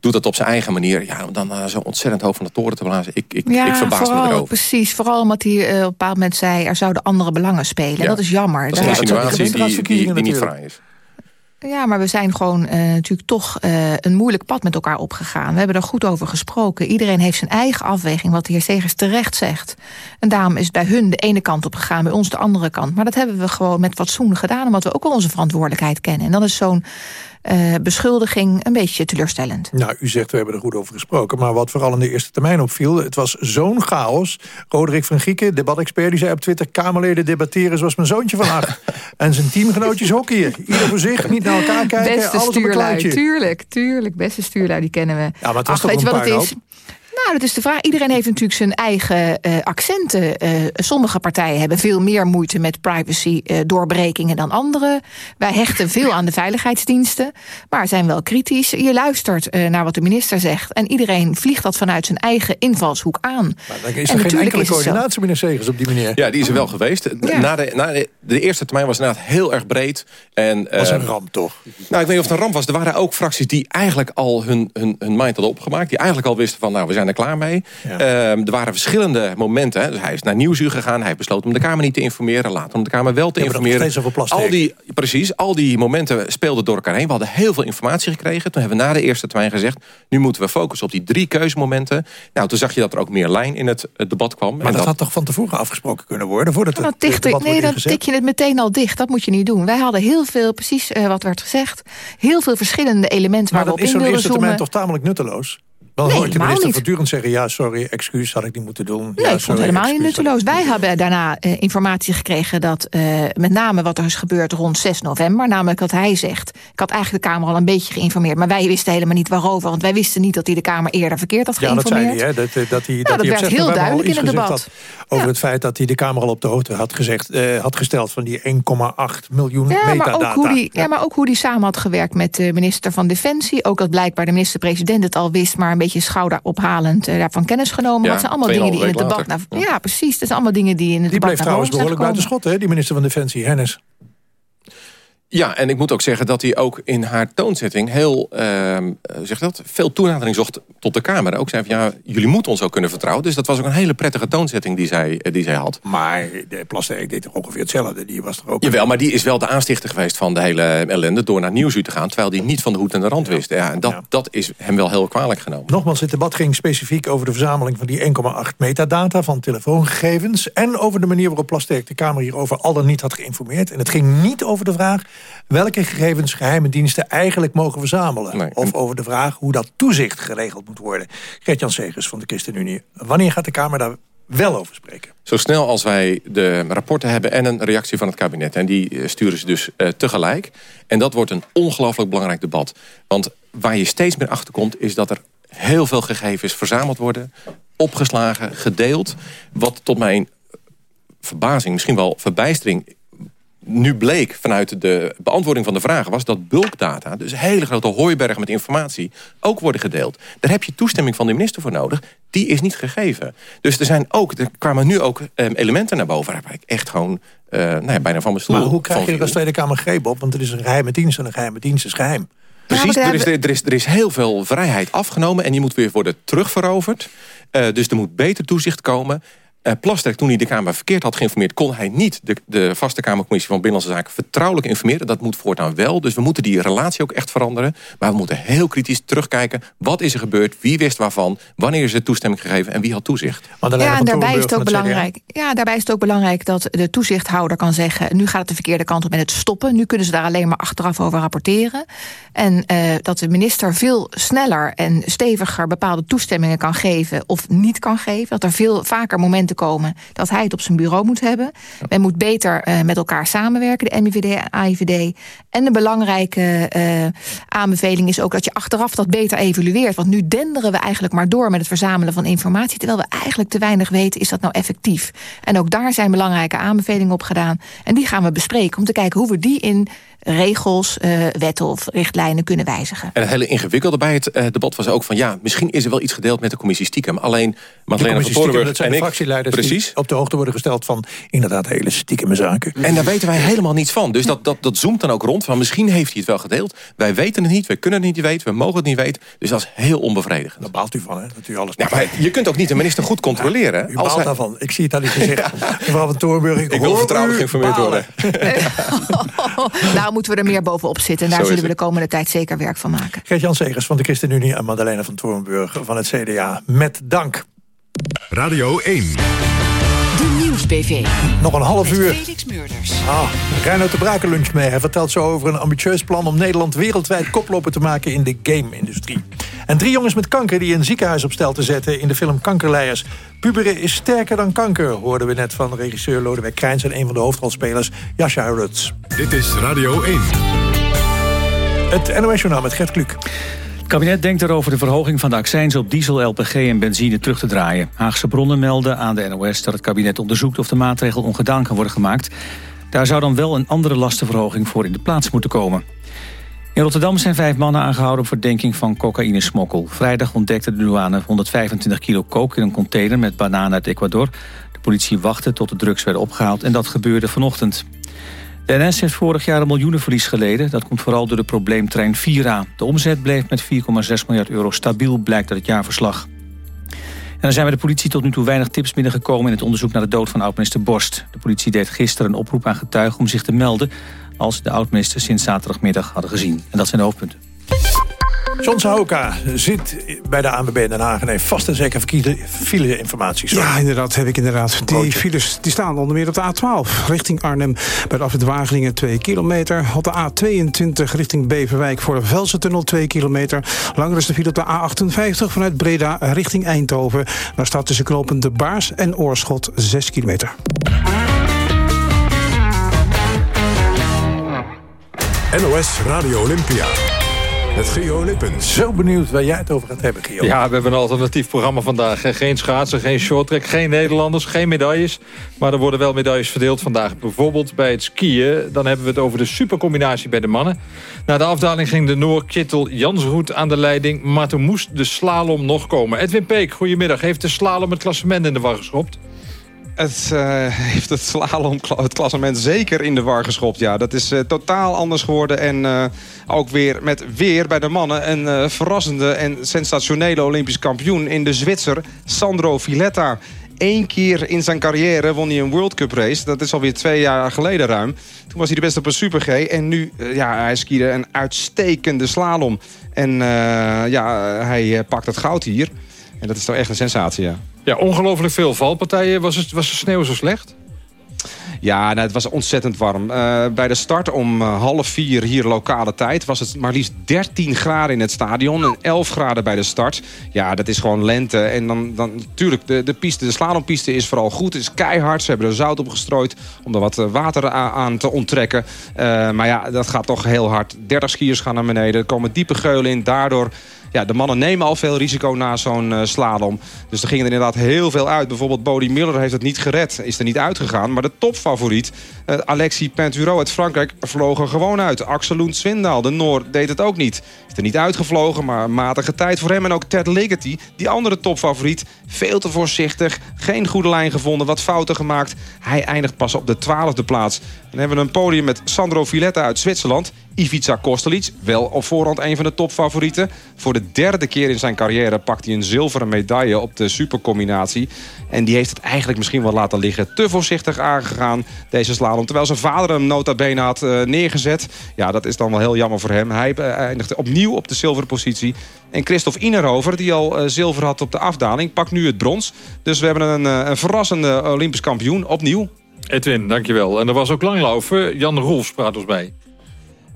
doet dat op zijn eigen manier. Ja, om dan eh, zo ontzettend hoog van de toren te blazen. Ik, ik, ik verbaas me erover. precies. Vooral omdat hij eh, op een bepaald moment zei... er zouden andere belangen spelen. Ja. Dat is jammer. Dat is een die, die, die niet vrij is. Ja, maar we zijn gewoon eh, natuurlijk toch eh, een moeilijk pad met elkaar opgegaan. We hebben er goed over gesproken. Iedereen heeft zijn eigen afweging, wat de heer Segers terecht zegt. En daarom is bij hun de ene kant op gegaan, bij ons de andere kant. Maar dat hebben we gewoon met fatsoen gedaan, omdat we ook wel onze verantwoordelijkheid kennen. En dan is zo'n eh, beschuldiging een beetje teleurstellend. Nou, u zegt we hebben er goed over gesproken. Maar wat vooral in de eerste termijn opviel... het was zo'n chaos. Roderick van Gieken, debatexpert, die zei op Twitter... Kamerleden debatteren zoals mijn zoontje van acht. (laughs) en zijn teamgenootjes hockeyen. Ieder voor zich, niet naar elkaar kijken, Beste alles op een stuurlui, kluitje. tuurlijk, tuurlijk. Beste stuurlui, die kennen we. Ja, maar het was Ach, toch weet je een wat het is? Nou, dat is de vraag. Iedereen heeft natuurlijk zijn eigen eh, accenten. Eh, sommige partijen hebben veel meer moeite met privacy eh, doorbrekingen dan andere. Wij hechten veel aan de veiligheidsdiensten, maar zijn wel kritisch. Je luistert eh, naar wat de minister zegt en iedereen vliegt dat vanuit zijn eigen invalshoek aan. Maar dan is En er geen enkele coördinatie, meneer Segers, op die manier. Ja, die is er wel geweest. Ja. Na, de, na de, de eerste termijn was inderdaad heel erg breed. En, was een ramp, toch? Nou, ik weet niet of het een ramp was. Er waren ook fracties die eigenlijk al hun, hun, hun mind hadden opgemaakt. Die eigenlijk al wisten van, nou, we zijn er klaar mee. Ehm, er waren verschillende momenten. Hè. Dus hij is naar Nieuwsuur gegaan. Hij besloten om de Kamer niet te informeren. Later om de Kamer wel te Ja, maar informeren. al die, precies, al die momenten speelden door elkaar heen. We hadden heel veel informatie gekregen. Toen hebben we na de eerste termijn gezegd... nu moeten we focussen op die drie keuzemomenten. Nou, toen zag je dat er ook meer lijn in het, het debat kwam. Maar dat, had toch van tevoren afgesproken kunnen worden? Voordat Dan het dicht, debat nee, dan tik je het meteen al dicht. Dat moet je niet doen. Wij hadden heel veel, precies eh, wat werd gezegd... heel veel verschillende elementen Maar waar we dan op is in zo'n wilden eerste termijn zoomen. toch tamelijk nutteloos? Dan Nee, hoor ik de minister niet. voortdurend zeggen... ja, sorry, excuus, had ik niet moeten doen. Nee, ja, ik vond het helemaal niet nutteloos. Wij hebben daarna eh, informatie gekregen dat eh, met name wat er is gebeurd rond 6 november, namelijk dat hij zegt, ik had eigenlijk de Kamer al een beetje geïnformeerd, maar wij wisten helemaal niet waarover, want wij wisten niet dat hij de Kamer eerder verkeerd had Ja, dat zei geïnformeerd. hij, hè? Dat, eh, dat hij, Ja, dat dat hij op werd 6 heel duidelijk in het debat. had over het feit dat hij de Kamer al op de hoogte had, gezegd, had gesteld van die 1,8 miljoen Ja maar, ook hoe die, ja, maar ook hoe die samen had gewerkt met de minister van Defensie. Ook dat blijkbaar de minister-president het al wist... maar een beetje schouderophalend eh, daarvan kennis genomen. Ja, dat zijn allemaal dingen die in het 2,5 debat... naar- ja, precies. Dat zijn allemaal dingen die in het Die debat bleef naar trouwens behoorlijk buiten schot, hè, die minister van Defensie, Hennis. Ja, en ik moet ook zeggen dat hij ook in haar toonzetting heel, ehm, eh, zeg dat, veel toenadering zocht tot de Kamer. Ook zei van ja, jullie moeten ons ook kunnen vertrouwen. Dus dat was ook een hele prettige toonzetting die zij, eh, die zij had. Maar de Plasterk deed toch ongeveer hetzelfde. Die was toch ook... Jawel, maar die is wel de aanstichter geweest van de hele ellende door naar Nieuwsuur te gaan. Terwijl die niet van de hoed en de rand wist. Ja, en dat, dat is hem wel heel kwalijk genomen. Nogmaals, het debat ging specifiek over de verzameling van die 1,8 metadata van telefoongegevens. En over de manier waarop Plasterk de Kamer hierover al dan niet had geïnformeerd. En het ging niet over de vraag welke gegevens geheime diensten eigenlijk mogen verzamelen. Of over de vraag hoe dat toezicht geregeld moet worden. Gert-Jan Segers van de ChristenUnie. Wanneer gaat de Kamer daar wel over spreken? Zo snel als wij de rapporten hebben en een reactie van het kabinet. En die eh, sturen ze dus eh, tegelijk. En dat wordt een ongelooflijk belangrijk debat. Want waar je steeds meer achter komt is dat er heel veel gegevens verzameld worden. Opgeslagen, gedeeld. Wat tot mijn verbazing, misschien wel verbijstering nu bleek vanuit de beantwoording van de vragen... was dat bulkdata, dus hele grote hooibergen met informatie... ook worden gedeeld. Daar heb je toestemming van de minister voor nodig. Die is niet gegeven. Dus er, zijn ook, er kwamen nu ook eh, elementen naar boven... waar ik echt gewoon eh, nou ja, bijna van mijn stoel Maar hoe krijg van je er viel. als Tweede Kamer greep op? Want het is een geheime dienst en een geheime dienst is geheim. Precies, er is, er, is, er is heel veel vrijheid afgenomen... en die moet weer worden terugveroverd. Eh, dus er moet beter toezicht komen... Eh, Plasterk, toen hij de Kamer verkeerd had geïnformeerd... kon hij niet de, de vaste Kamercommissie van Binnenlandse Zaken... vertrouwelijk informeren. Dat moet voortaan wel. Dus we moeten die relatie ook echt veranderen. Maar we moeten heel kritisch terugkijken. Wat is er gebeurd? Wie wist waarvan? Wanneer is er toestemming gegeven? En wie had toezicht? Ja, en daarbij is, het ook belangrijk, ja, daarbij is het ook belangrijk dat de toezichthouder kan zeggen... nu gaat het de verkeerde kant op met het stoppen. Nu kunnen ze daar alleen maar achteraf over rapporteren. En eh, dat de minister veel sneller en steviger bepaalde toestemmingen kan geven... of niet kan geven. Dat er veel vaker momenten te komen dat hij het op zijn bureau moet hebben. Men moet beter eh, met elkaar samenwerken, de MIVD en AIVD. En de belangrijke eh, aanbeveling is ook dat je achteraf dat beter evalueert. Want nu denderen we eigenlijk maar door met het verzamelen van informatie. Terwijl we eigenlijk te weinig weten, is dat nou effectief? En ook daar zijn belangrijke aanbevelingen op gedaan. En die gaan we bespreken om te kijken hoe we die in regels, eh, wetten of richtlijnen kunnen wijzigen. En het hele ingewikkelde bij het debat was ook van... ja, misschien is er wel iets gedeeld met de commissie stiekem. Alleen De Madeleine van Torenburg en de ik... precies. die op de hoogte worden gesteld van inderdaad hele stiekeme zaken. En daar weten wij helemaal niets van. Dus dat, dat, dat zoomt dan ook rond van misschien heeft hij het wel gedeeld. Wij weten het niet, wij kunnen het niet weten, we mogen het niet weten. Dus dat is heel onbevredigend. Daar baalt u van, hè? Dat u alles Ja, maar je kunt ook niet de minister goed controleren. hè? U Als baalt hij- daarvan. Ik zie het aan uw gezicht. (laughs) Mevrouw van Torenburg, ik, Ik wil vertrouwelijk geïnformeerd. (laughs) Daar Nou, moeten we er meer bovenop zitten. En daar Zo zullen we de komende tijd zeker werk van maken. Gert-Jan Segers van de ChristenUnie en Madeleine van Torenburg van het CDA. Met dank. Radio 1. De Nieuws-BV. Nog een half uur. Felix Murders. Ah, Reinoud de Braken lunch mee. Hij vertelt zo over een ambitieus plan om Nederland wereldwijd koploper te maken in de game-industrie. En drie jongens met kanker die een ziekenhuis op stel te zetten in de film Kankerleiers. Puberen is sterker dan kanker, hoorden we net van regisseur Lodewijk Krijns en een van de hoofdrolspelers, Jascha Ruts. Dit is Radio 1. Het NOS Journaal met Gert Kluk. Het kabinet denkt erover de verhoging van de accijns op diesel, LPG en benzine terug te draaien. Haagse bronnen melden aan de NOS dat het kabinet onderzoekt of de maatregel ongedaan kan worden gemaakt. Daar zou dan wel een andere lastenverhoging voor in de plaats moeten komen. In Rotterdam zijn vijf mannen aangehouden op verdenking van cocaïnesmokkel. Vrijdag ontdekte de douane 125 kilo coke in een container met bananen uit Ecuador. De politie wachtte tot de drugs werden opgehaald en dat gebeurde vanochtend. De NS heeft vorig jaar een miljoenenverlies geleden. Dat komt vooral door de probleemtrein Vira. De omzet bleef met 4,6 miljard euro stabiel, blijkt uit het jaarverslag. En er zijn bij de politie tot nu toe weinig tips binnengekomen... in het onderzoek naar de dood van oud-minister Borst. De politie deed gisteren een oproep aan getuigen om zich te melden... als de oud-minister sinds zaterdagmiddag hadden gezien. En dat zijn de hoofdpunten. John Sahoka zit bij de ANWB in Den Haag en heeft vast en zeker file-informatie. Ja, inderdaad, heb ik inderdaad. Die files die staan onder meer op de A12 richting Arnhem. Bij de afrit Wageningen 2 kilometer. Op de A22 richting Beverwijk voor de Velsen-tunnel 2 kilometer. Langer is de file op de A58 vanuit Breda richting Eindhoven. Daar staat tussen knopen De Baars en Oorschot 6 kilometer. NOS Radio Olympia. Met Gio Lippens. Zo benieuwd waar jij het over gaat hebben, Gio. Ja, we hebben een alternatief programma vandaag. Geen schaatsen, geen shorttrack, geen Nederlanders, geen medailles. Maar er worden wel medailles verdeeld vandaag. Bijvoorbeeld bij het skiën. Dan hebben we het over de supercombinatie bij de mannen. Na de afdaling ging de Noor Kittel Jansroet aan de leiding. Maar toen moest de slalom nog komen. Edwin Peek, goedemiddag. Heeft de slalom het klassement in de war geschopt? Het eh, heeft het slalom, het klassement zeker in de war geschopt. Ja, dat is eh, totaal anders geworden. En eh, ook weer met weer bij de mannen een verrassende en sensationele Olympisch kampioen in de Zwitser Sandro Villetta. Eén keer in zijn carrière won hij een World Cup race. Dat is alweer twee jaar geleden ruim. Toen was hij de beste op een Super G. En nu, ja, hij skiede een uitstekende slalom. En ja, hij pakt het goud hier. En dat is toch echt een sensatie, ja. Ja, ongelooflijk veel valpartijen. Was, het, was de sneeuw zo slecht? Ja, nou, het was ontzettend warm. Eh, bij de start om eh, half vier hier lokale tijd... was het maar liefst 13 graden in het stadion en 11 graden bij de start. Ja, dat is gewoon lente. En dan, dan natuurlijk, de, de, piste, de slalompiste is vooral goed. Het is keihard. Ze hebben er zout op gestrooid om er wat eh, water aan te onttrekken. Maar ja, dat gaat toch heel hard. 30 skiers gaan naar beneden. Er komen diepe geulen in. Daardoor ja, de mannen nemen al veel risico na zo'n eh, slalom. Dus er gingen er inderdaad heel veel uit. Bijvoorbeeld Bodie Miller heeft het niet gered. Is er niet uitgegaan. Maar de topfavoriet, eh, Alexis Pinturo uit Frankrijk, vloog er gewoon uit. Axel Lund de Noor, deed het ook niet. Is er niet uitgevlogen, maar matige tijd voor hem. En ook Ted Ligety, die andere topfavoriet. Veel te voorzichtig, geen goede lijn gevonden, wat fouten gemaakt. Hij eindigt pas op de twaalfde plaats. Dan hebben we een podium met Sandro Villetta uit Zwitserland. Ivica Kostelic, wel op voorhand een van de topfavorieten. Voor de derde keer in zijn carrière pakt hij een zilveren medaille op de supercombinatie. En die heeft het eigenlijk misschien wel laten liggen. Te voorzichtig aangegaan, deze slalom. Terwijl zijn vader hem nota bene had eh, neergezet. Ja, dat is dan wel heel jammer voor hem. Hij eh, eindigt opnieuw op de zilveren positie. En Christophe Inerhover, die al eh, zilver had op de afdaling, pakt nu het brons. Dus we hebben een, een verrassende Olympisch kampioen opnieuw. Edwin, dankjewel. En er was ook langlopen. Jan Rolfs praat ons bij.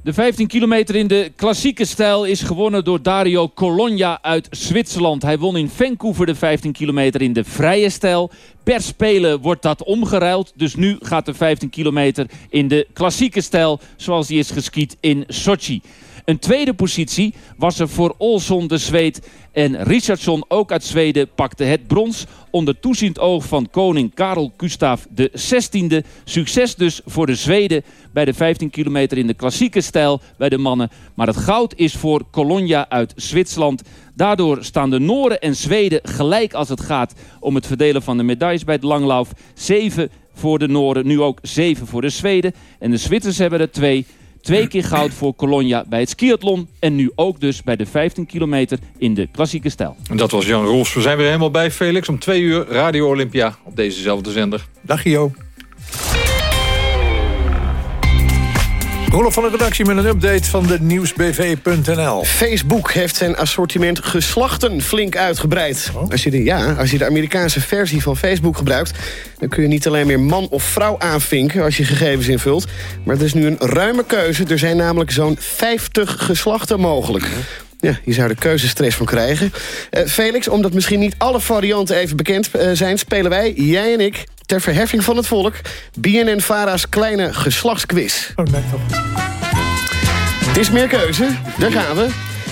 De 15 kilometer in de klassieke stijl is gewonnen door Dario Cologna uit Zwitserland. Hij won in Vancouver de 15 kilometer in de vrije stijl. Per spelen wordt dat omgeruild. Dus nu gaat de 15 kilometer in de klassieke stijl zoals die is geskiet in Sochi. Een tweede positie was er voor Olson de Zweed. En Richardson, ook uit Zweden, pakte het brons onder toeziend oog van koning Karel Gustaf 16e. Succes dus voor de Zweden bij de 15 kilometer in de klassieke stijl bij de mannen. Maar het goud is voor Colonia uit Zwitserland. Daardoor staan de Nooren en Zweden gelijk als het gaat om het verdelen van de medailles bij het langlauf. Zeven voor de Nooren, nu ook zeven voor de Zweden. En de Zwitsers hebben er twee. Twee keer goud voor Colonia bij het skiathlon. En nu ook dus bij de 15 kilometer in de klassieke stijl. En dat was Jan Roos. We zijn weer helemaal bij Felix. Om twee uur Radio Olympia op dezezelfde zender. Dag Jo. Rolf van de redactie met een update van de nieuwsbv.nl. Facebook heeft zijn assortiment geslachten flink uitgebreid. Als, je de, ja, als je de Amerikaanse versie van Facebook gebruikt... dan kun je niet alleen meer man of vrouw aanvinken als je gegevens invult... maar er is nu een ruime keuze. Er zijn namelijk zo'n 50 geslachten mogelijk. Ja, je zou er keuzestress van krijgen. Eh, Felix, omdat misschien niet alle varianten even bekend eh, zijn... spelen wij, jij en ik, ter verheffing van het volk... BNN-Vara's kleine geslachtsquiz. Oh, nee, toch. Het is meer keuze. Daar gaan we.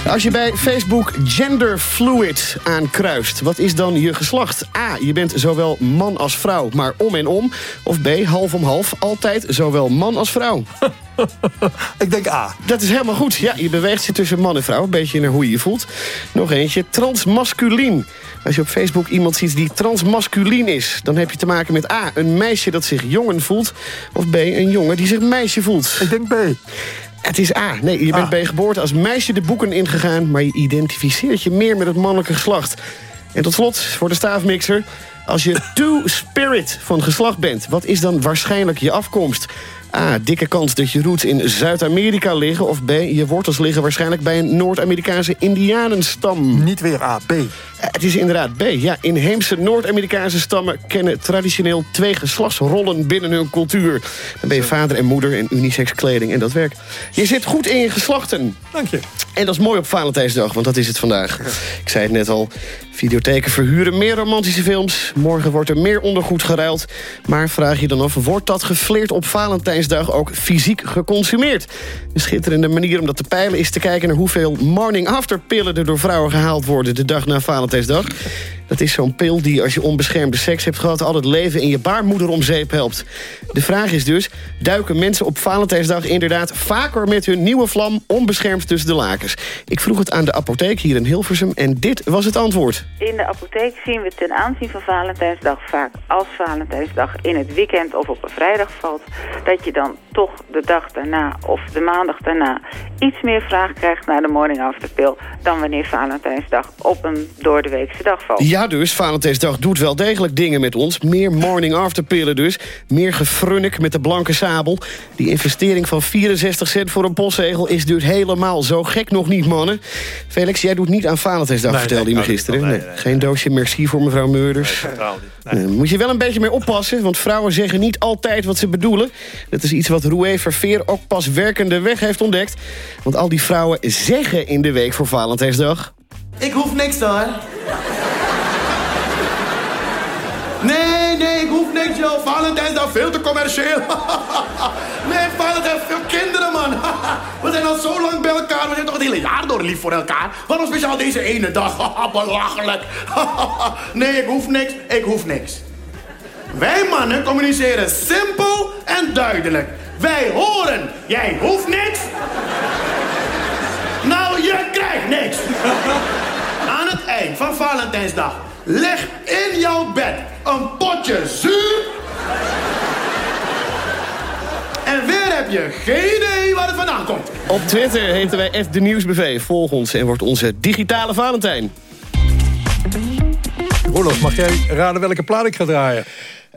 Als je bij Facebook genderfluid aankruist, wat is dan je geslacht? A. Je bent zowel man als vrouw, maar om en om. Of B. Half om half, altijd zowel man als vrouw. (laughs) (laughs) Ik denk A. Dat is helemaal goed. Ja, je beweegt je tussen man en vrouw. Een beetje naar hoe je je voelt. Nog eentje. Transmasculien. Als je op Facebook iemand ziet die transmasculien is... dan heb je te maken met A. Een meisje dat zich jongen voelt. Of B. Een jongen die zich meisje voelt. Ik denk B. Het is A. Nee, je bent bij geboorte als meisje de boeken ingegaan... maar je identificeert je meer met het mannelijke geslacht. En tot slot, voor de staafmixer... als je (laughs) two-spirit van geslacht bent... wat is dan waarschijnlijk je afkomst? A. Dikke kans dat je roots in Zuid-Amerika liggen. Of B. Je wortels liggen waarschijnlijk bij een Noord-Amerikaanse indianenstam. Niet weer A, B. Het is inderdaad B. Ja, inheemse Noord-Amerikaanse stammen kennen traditioneel twee geslachtsrollen binnen hun cultuur. Dan ben je vader en moeder in unisex kleding en dat werkt. Je zit goed in je geslachten. Dank je. En dat is mooi op Valentijnsdag, want dat is het vandaag. Ik zei het net al, videotheken verhuren meer romantische films. Morgen wordt er meer ondergoed geruild. Maar vraag je dan af, wordt dat gefleerd op Valentijnsdag ook fysiek geconsumeerd? Een schitterende manier om dat te peilen is te kijken naar hoeveel morning after pillen er door vrouwen gehaald worden de dag na Valentijnsdag. Dat is zo'n pil die als je onbeschermde seks hebt gehad... al het leven in je baarmoeder om zeep helpt. De vraag is dus, duiken mensen op Valentijnsdag inderdaad... vaker met hun nieuwe vlam onbeschermd tussen de lakens? Ik vroeg het aan de apotheek hier in Hilversum en dit was het antwoord. In de apotheek zien we ten aanzien van Valentijnsdag vaak als Valentijnsdag in het weekend of op een vrijdag valt, dat je dan toch de dag daarna of de maandag daarna iets meer vraag krijgt naar de morning after pill dan wanneer Valentijnsdag op een door de weekse dag valt. Ja dus, Valentijnsdag doet wel degelijk dingen met ons. Meer morning after pillen dus. Meer gefrunnik met de blanke sabel. Die investering van 64 cent voor een postzegel is dus helemaal zo gek nog niet, mannen. Felix, jij doet niet aan Valentijnsdag, Nee, vertelde nee, je me gisteren. nee, Nee, Geen doosje merci voor mevrouw Meurders. Eh, moet je wel een beetje mee oppassen, want vrouwen zeggen niet altijd wat ze bedoelen. Dat is iets wat Roué Verveer ook pas werkende weg heeft ontdekt. Want al die vrouwen zeggen in de week voor Valentijnsdag... Ik hoef niks hoor. Nee, nee, ik hoef niks joh. Valentijnsdag veel te commercieel. (laughs) nee, Valentijn, veel kinderen man. (laughs) We zijn al zo lang bij elkaar. We zijn toch het hele jaar door lief voor elkaar. Waarom speciaal deze ene dag? (laughs) Belachelijk. nee, ik hoef niks. Ik hoef niks. Wij mannen communiceren simpel en duidelijk. Wij horen. Jij hoeft niks. Nou, je krijgt niks. Aan het eind van Valentijnsdag leg in jouw bed een potje zuur. En weer heb je geen idee waar het vandaan komt. Op Twitter heten wij F de Nieuwsbv. Volg ons en word onze digitale Valentijn. Roelof, mag jij raden welke plaat ik ga draaien?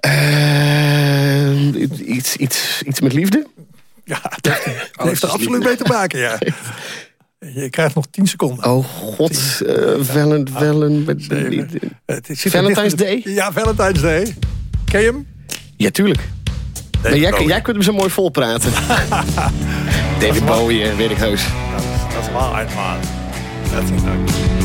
Eh, iets, iets, iets met liefde? Ja, dat heeft (laughs) er absoluut mee te maken, ja. (laughs) Je krijgt nog 10 seconden. Oh god, eh Valen, Valen, Het zit er Valentine's Day? Ja, Valentine's Day. Ken je hem? Ja, tuurlijk. maar jij, jij kunt hem zo mooi volpraten. (laughs) David Bowie, eh, weet ik heus. Dat is waar, man. Dat is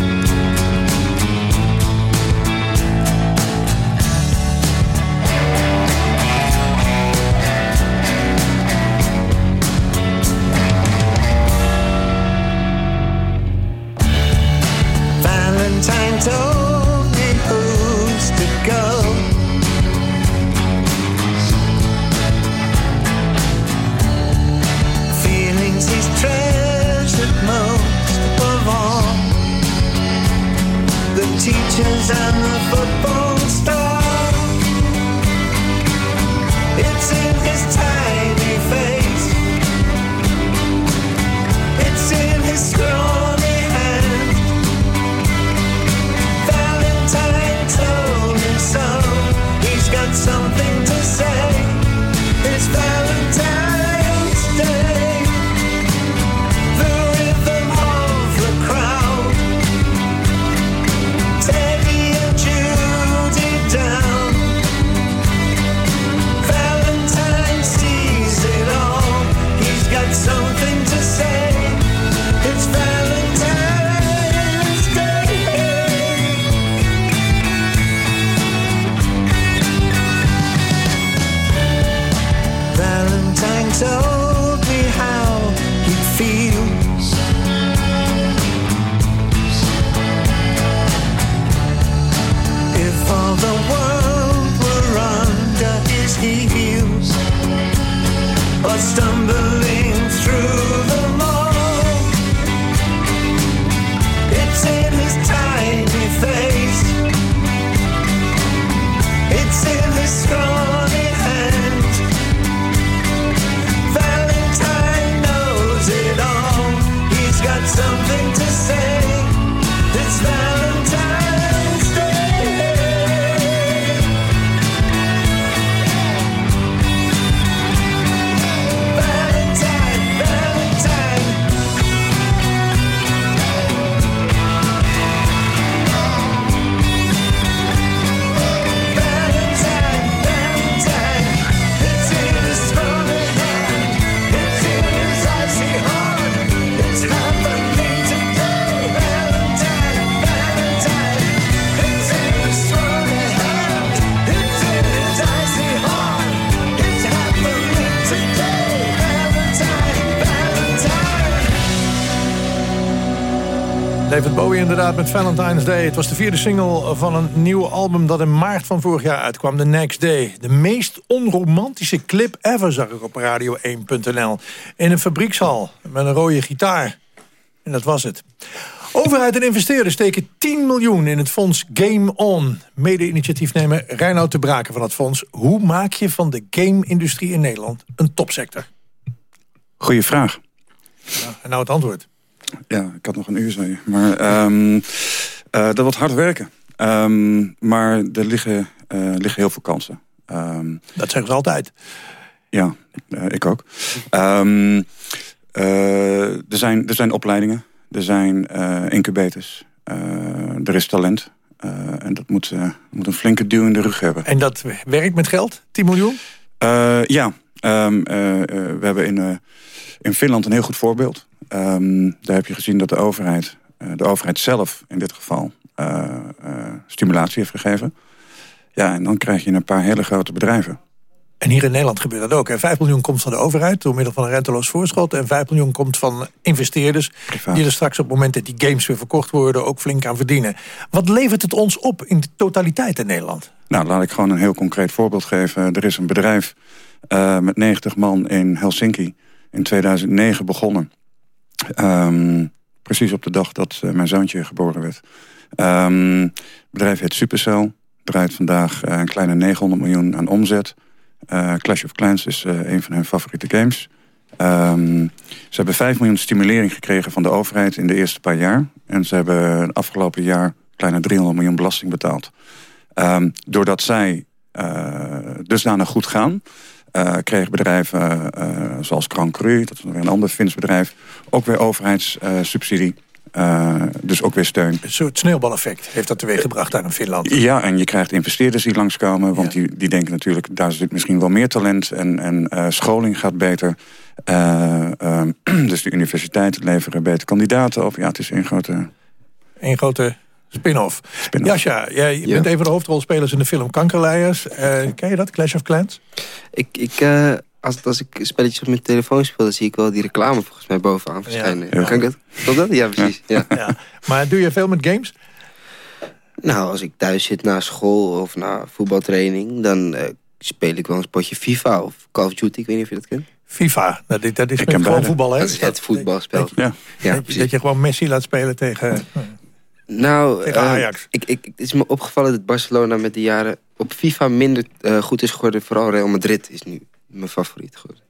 met Valentine's Day. Het was de vierde single van een nieuw album dat in maart van vorig jaar uitkwam. The Next Day. De meest onromantische clip ever zag ik op radio1.nl. In een fabriekshal met een rode gitaar. En dat was het. Overheid en investeerders steken 10 miljoen in het fonds Game On. Mede-initiatiefnemer Reinoud de Braken van het fonds. Hoe maak je van de game-industrie in Nederland een topsector? Goeie vraag. En nou het antwoord. Ja, ik had nog een uur, zei je. Maar ehm, eh, dat wordt hard werken. Ehm, maar er liggen, eh, liggen heel veel kansen. Ehm, dat zeggen ze altijd. Ja, eh, ik ook. Er, zijn, er zijn opleidingen. Er zijn incubators. Er is talent. En dat moet, moet een flinke duw in de rug hebben. En dat werkt met geld? 10 miljoen? Ja, we hebben in, in Finland een heel goed voorbeeld. Ehm, daar heb je gezien dat de overheid, eh, de overheid zelf in dit geval, eh, eh, stimulatie heeft gegeven. Ja, en dan krijg je een paar hele grote bedrijven. En hier in Nederland gebeurt dat ook. Hè. 5 miljoen komt van de overheid door middel van een renteloos voorschot. En 5 miljoen komt van investeerders. Die er straks op het moment dat die games weer verkocht worden... ook flink aan verdienen. Wat levert het ons op in de totaliteit in Nederland? Nou, laat ik gewoon een heel concreet voorbeeld geven. Er is een bedrijf met 90 man in Helsinki in 2009 begonnen. Ehm, precies op de dag dat eh, mijn zoontje geboren werd. Ehm, het bedrijf heet Supercell. Draait vandaag eh, een kleine 900 miljoen aan omzet. Eh, Clash of Clans is eh, een van hun favoriete games. Ehm, ze hebben 5 miljoen stimulering gekregen van de overheid in de eerste paar jaar. En ze hebben het afgelopen jaar kleine 300 miljoen belasting betaald. Doordat zij uh, dusdanig goed gaan... Uh, kregen bedrijven uh, zoals Grand Cru, dat is nog weer een ander Fins bedrijf... ook weer overheidssubsidie. Eh, dus ook weer steun. Een soort sneeuwbaleffect heeft dat teweeggebracht daar in Finland. Ja, en je krijgt investeerders die langskomen. Want die, die denken natuurlijk, daar zit misschien wel meer talent. En, en eh, scholing gaat beter. Eh, ehm, (clears throat) dus de universiteiten leveren beter kandidaten op. Ja, het is een grote... Een grote spin-off. Jasja, jij bent een van de hoofdrolspelers in de film Kankerleiers. Eh, ken je dat, Clash of Clans? Ik, ik, eh, als, als ik spelletjes op mijn telefoon speel... dan zie ik wel die reclame volgens mij bovenaan verschijnen. Ja. Kan ik het? Klopt dat? Ja, precies. Ja. Maar doe je veel met games? Nou, als ik thuis zit na school of na voetbaltraining... dan eh, speel ik wel een potje FIFA of Call of Duty. Ik weet niet of je dat kent. FIFA, dat, is- dat is gewoon beide. voetbal, hè? Dat is het voetbalspel. Ja. Ja, dat, je- dat je gewoon Messi laat spelen tegen... Nou, Tegen eh, Ajax. ik, ik, het is me opgevallen dat Barcelona met de jaren op FIFA minder eh, goed is geworden. Vooral Real Madrid is nu mijn favoriet geworden.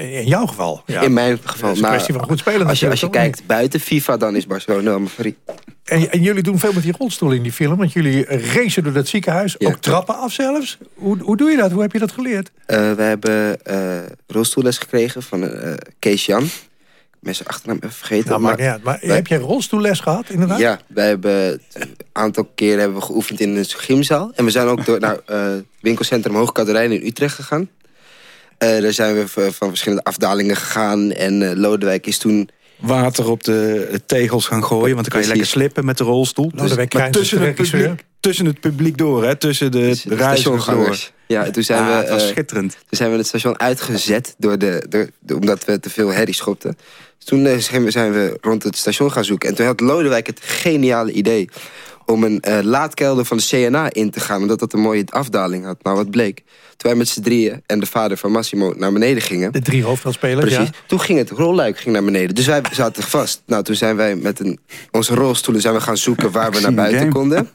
In jouw geval? Ja. In mijn geval. Het is een kwestie van goed spelen Als je, als je kijkt buiten FIFA, dan is Barcelona mijn favoriet. En, en jullie doen veel met die rolstoel in die film. Want jullie racen door dat ziekenhuis. Ook trappen af zelfs. Hoe, hoe doe je dat? Hoe heb je dat geleerd? Eh, we hebben rolstoelles gekregen van Kees Jan. Ben zijn achternaam even vergeten. Nou, niet uit. Maar heb je rolstoelles gehad, inderdaad? Ja, wij hebben een aantal keren hebben we geoefend in een gymzaal. En we zijn ook door naar eh, het winkelcentrum Hoog Katerijn in Utrecht gegaan. Eh, daar zijn we van verschillende afdalingen gegaan. En eh, Lodewijk is toen... Water op de tegels gaan gooien, want dan kan je Precies. lekker slippen met de rolstoel. Lodewijk maar Kleins is tussen het, publiek, tussen het publiek door, hè? tussen de, de reizigers door. stationgangers. Ja, toen zijn Ah, we... het was eh, schitterend. Toen zijn we het station uitgezet door de, door- omdat we te veel herrie schopten. Toen eh, zijn we, rond het station gaan zoeken. En toen had Lodewijk het geniale idee om een eh, laadkelder van de CNA in te gaan... omdat dat een mooie afdaling had. Nou, wat bleek? Toen wij met z'n drieën en de vader van Massimo naar beneden gingen... De drie hoofdrolspelers, Precies. ja. Toen ging het rolluik ging naar beneden. Dus wij zaten vast. Nou, toen zijn wij met een, onze rolstoelen zijn we gaan zoeken waar we naar buiten game. konden. (laughs)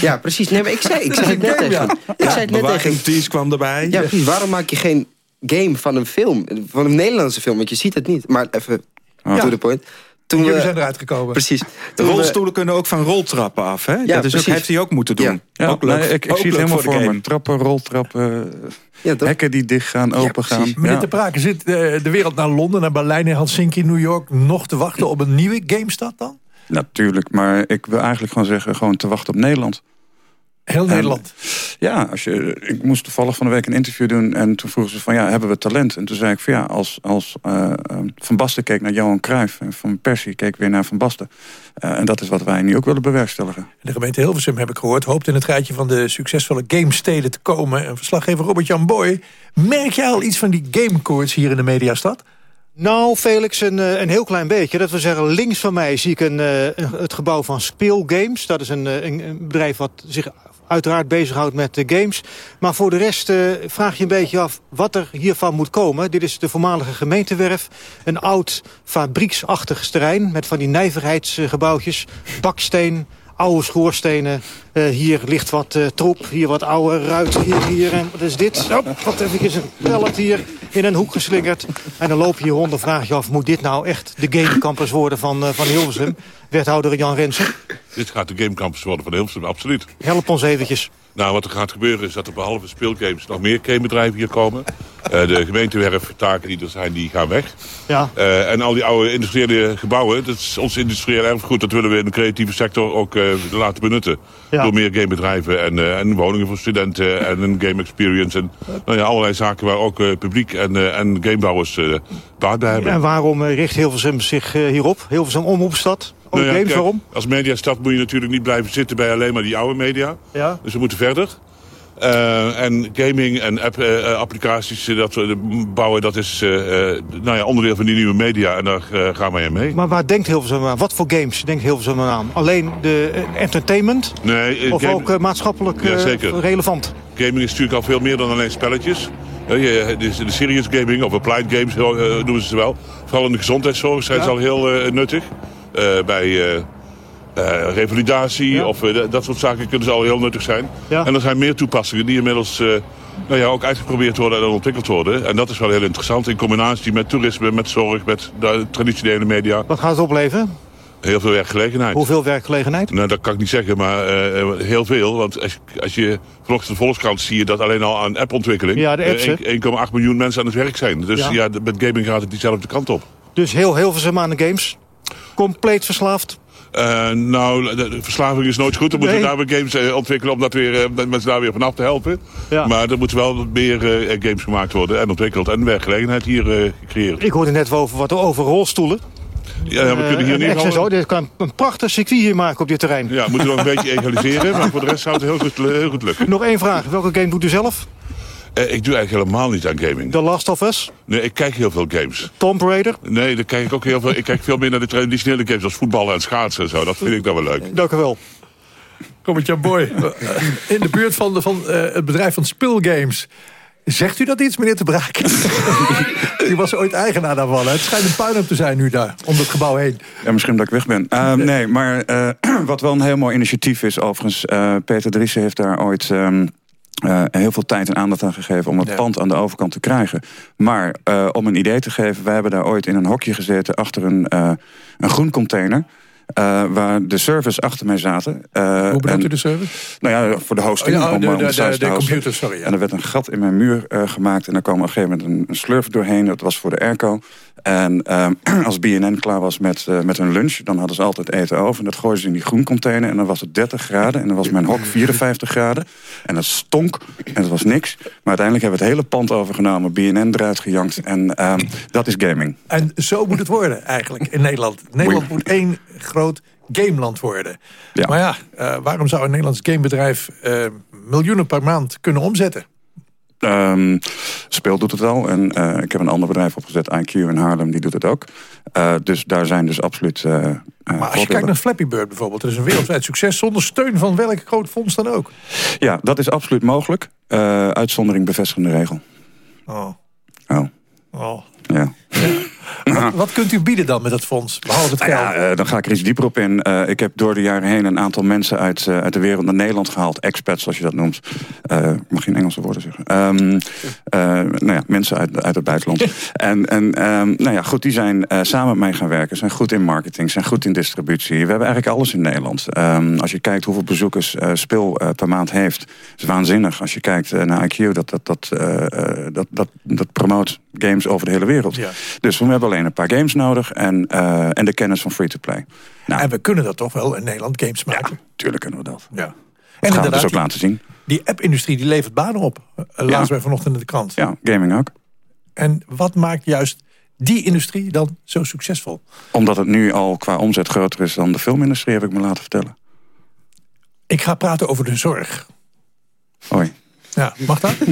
Ja, precies. Nee, maar ik zei, ik zei het net tegen hem. Ik zei het net tegen kwam erbij. Ja, precies. Waarom maak je geen game van een film? Van een Nederlandse film, want je ziet het niet. Maar even Ja. to the point. Toen Jullie we- zijn eruit gekomen. Precies. De we- rolstoelen kunnen ook van roltrappen af, hè? dat is ook, precies. heeft hij ook moeten doen. Ja, ook leuk, nee, ik, ik ook zie het leuk helemaal de voor game. me. Trappen, roltrappen, Ja, hekken die dicht gaan, open gaan. Meneer Ja. Te Praken, zit eh, de wereld naar Londen, naar Berlijn, naar Helsinki, New York... nog te wachten op een nieuwe GameStad dan? Natuurlijk, maar ik wil eigenlijk gewoon zeggen... gewoon te wachten op Nederland. Heel En- Nederland. Ja, als je, ik moest toevallig van de week een interview doen... en toen vroegen ze van, ja, hebben we talent? En toen zei ik van, ja, als, als eh, eh, Van Basten keek naar Johan Cruijff... en Van Persie keek weer naar Van Basten. Eh, en dat is wat wij nu ook willen bewerkstelligen. De gemeente Hilversum, heb ik gehoord, hoopt in het rijtje van de succesvolle gamesteden te komen. En verslaggever Robert-Jan Boy, merk jij al iets van die gamekoorts hier in de mediastad? Nou, Felix, een, een heel klein beetje. Dat we zeggen, links van mij zie ik een, eh, een- het gebouw van Speelgames. Dat is een, een, een bedrijf wat zich uiteraard bezighoudt met de games. Maar voor de rest eh, vraag je een beetje af wat er hiervan moet komen. Dit is de voormalige gemeentewerf. Een oud fabrieksachtig terrein met van die nijverheidsgebouwtjes. Baksteen, oude schoorstenen. Eh, hier ligt wat eh, troep, hier wat oude ruit, hier, hier. En wat is dit? Oh, wat even een pellet hier in een hoek geslingerd. En dan loop je hier rond en vraag je af... moet dit nou echt de gamecampus worden van, van Hilversum? Wethouder Jan Rensen, Dit gaat de gamecampus worden van Hilversum, absoluut. help ons eventjes. Nou, wat er gaat gebeuren is dat er behalve speelgames nog meer gamebedrijven hier komen. Eh, de gemeentewerftaken die er zijn, die gaan weg. Ja. Eh, en al die oude industriële gebouwen, dat is ons industriële erfgoed, dat willen we in de creatieve sector ook eh, laten benutten. Ja. Door meer gamebedrijven en, en woningen voor studenten en een game experience. En nou ja, allerlei zaken waar ook publiek en, en gamebouwers baat bij hebben. En waarom richt Hilversum zich hierop? Hilversum Omroepstad? Nou ja, games, kijk, waarom? Als mediastad moet je natuurlijk niet blijven zitten bij alleen maar die oude media. Ja. Dus we moeten verder. Eh, en gaming en app, eh, applicaties eh, dat we bouwen, dat is nou ja, onderdeel van die nieuwe media. En daar gaan wij mee. Maar waar denkt Hilversum aan? Wat voor games denkt Hilversum aan? Alleen de entertainment? Nee, Of ook maatschappelijk Ja, relevant? Gaming is natuurlijk al veel meer dan alleen spelletjes. Je- de, de serious gaming, of applied games noemen ze ze wel. Vooral in de gezondheidszorg zijn ze Ja. al heel nuttig. Eh, bij eh, eh, revalidatie of dat soort zaken kunnen ze al heel nuttig zijn. Ja. En er zijn meer toepassingen die inmiddels nou ja, ook uitgeprobeerd worden en ontwikkeld worden. En dat is wel heel interessant in combinatie met toerisme, met zorg, met de traditionele media. Wat gaat het opleveren? Heel veel werkgelegenheid. Hoeveel werkgelegenheid? Nou, dat kan ik niet zeggen, maar heel veel. Want als, als je vanochtend de Volkskrant zie je dat alleen al aan appontwikkeling... Ja, de apps, hè? 1,8 miljoen mensen aan het werk zijn. Dus Ja. met gaming gaat het diezelfde kant op. Dus heel Hilversum aan de games? Compleet verslaafd? Eh, nou, de, de verslaving is nooit goed. Dan moeten we daar weer games eh, ontwikkelen om dat weer, eh, mensen daar weer vanaf te helpen. Maar er moeten wel meer games gemaakt worden en ontwikkeld en werkgelegenheid hier gecreëerd. Ik hoorde net over wat over rolstoelen. Ja, we kunnen hier Eh, niet zo, dit kan een prachtig circuit hier maken op dit terrein. Ja, moeten we nog een (laughs) beetje egaliseren, maar voor de rest zou het heel goed, heel goed lukken. Nog één vraag. Welke game doet u zelf? Eh, ik doe eigenlijk helemaal niet aan gaming. The Last of Us? Nee, ik kijk heel veel games. Tomb Raider? Nee, daar kijk ik ook heel veel. Ik kijk veel meer naar de traditionele games als voetballen en schaatsen en zo. Dat vind ik dan wel leuk. Dank u wel. Kom het jou boy. In de buurt van, de, van eh, het bedrijf van Spilgames. Zegt u dat iets, meneer Te Braak? (laughs) u was ooit eigenaar daarvan. hè? Het schijnt een puinhoop te zijn nu daar, om het gebouw heen. Ja, misschien dat ik weg ben. Eh, nee, maar eh, (clears throat) wat wel een heel mooi initiatief is overigens... eh, Peter Driessen heeft daar ooit... ehm, eh, heel veel tijd en aandacht aan gegeven om het Ja. pand aan de overkant te krijgen. Maar eh, om een idee te geven, wij hebben daar ooit in een hokje gezeten achter een, eh, een groen container. waar de servers achter mij zaten. Hoe bedoelt u de service? Nou ja, voor de hosting. Oh ja, om, de- om de- de computer, sorry, ja. En er werd een gat in mijn muur gemaakt. En daar kwam op een gegeven moment een, een slurf doorheen. Dat was voor de airco. En ehm, (clears throat) als BNN klaar was met, eh, met hun lunch... dan hadden ze altijd eten over. En dat gooiden ze in die groencontainer. En dan was het 30 graden. En dan was mijn hok 54 graden. En het stonk. En het was niks. Maar uiteindelijk hebben we het hele pand overgenomen. BNN eruit gejankt. En ehm, dat is gaming. En zo moet het worden eigenlijk in Nederland. Nederland moet één groot gameland worden. Maar ja, eh, waarom zou een Nederlands gamebedrijf eh, miljoenen per maand kunnen omzetten? Ehm, Speel doet het al. En eh, ik heb een ander bedrijf opgezet, IQ in Haarlem, die doet het ook. Eh, dus daar zijn dus absoluut uh, Maar als je kijkt naar Flappy Bird bijvoorbeeld, dat is een wereldwijd succes zonder steun van welk groot fonds dan ook. Ja, dat is absoluut mogelijk. Eh, uitzondering bevestigende regel. Oh. Oh. Oh. Ja. Wat, wat kunt u bieden dan met dat fonds, behalve het Nou geld? ja, eh, dan ga ik er iets dieper op in. Eh, ik heb door de jaren heen een aantal mensen uit, eh, uit de wereld naar Nederland gehaald. Expats, zoals je dat noemt. Mag geen Engelse woorden zeggen. Ehm, eh, nou ja, mensen uit, uit het buitenland. (laughs) en en ehm, nou ja, goed, die zijn samen met mij gaan werken. Zijn goed in marketing, zijn goed in distributie. We hebben eigenlijk alles in Nederland. Ehm, als je kijkt hoeveel bezoekers Spil per maand heeft. is waanzinnig. Als je kijkt naar IQ, dat, dat, dat, dat, dat, dat promoot games over de hele wereld. Ja. Dus we hebben alleen een paar games nodig en, eh, en de kennis van free-to-play. Nou, En we kunnen dat toch wel in Nederland games maken? tuurlijk kunnen we dat. Ja. En gaan we dus ook die- laten zien. Die app-industrie die levert banen op. Uh, Lazen wij vanochtend in de krant. Ja, gaming ook. En wat maakt juist die industrie dan zo succesvol? Omdat het nu al qua omzet groter is dan de filmindustrie, heb ik me laten vertellen. Ik ga praten over de zorg. Hoi. Ja, mag dat? (laughs)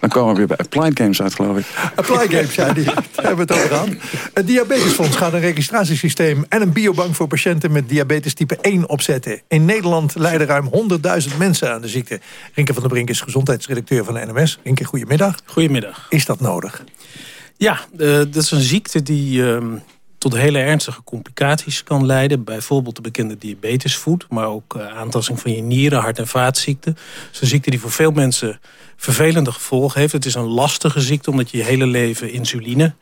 Dan komen we weer bij Applied Games uit, geloof ik. Apply Games, ja, die, daar (laughs) hebben we het over gehad. Het Diabetesfonds gaat een registratiesysteem... en een biobank voor patiënten met diabetes type 1 opzetten. In Nederland lijden ruim 100.000 mensen aan de ziekte. Rinke van der Brink is gezondheidsredacteur van de NMS. Rinke, goedemiddag. Goedemiddag. Is dat nodig? Ja, eh, dat is een ziekte die ehm, tot hele ernstige complicaties kan leiden. Bijvoorbeeld de bekende diabetesvoet, maar ook eh, aantasting van je nieren, hart- en vaatziekten. Het is een ziekte die voor veel mensen vervelende gevolgen heeft. Het is een lastige ziekte omdat je je hele leven insuline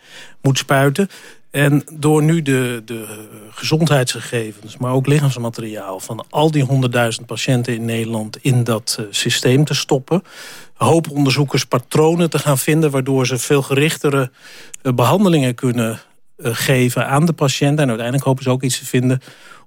moet spuiten. En door nu de, de gezondheidsgegevens, maar ook lichaamsmateriaal... van al die honderdduizend patiënten in Nederland in dat eh, systeem te stoppen... hopen onderzoekers patronen te gaan vinden... waardoor ze veel gerichtere eh, behandelingen kunnen geven aan de patiënt. En uiteindelijk hopen ze ook iets te vinden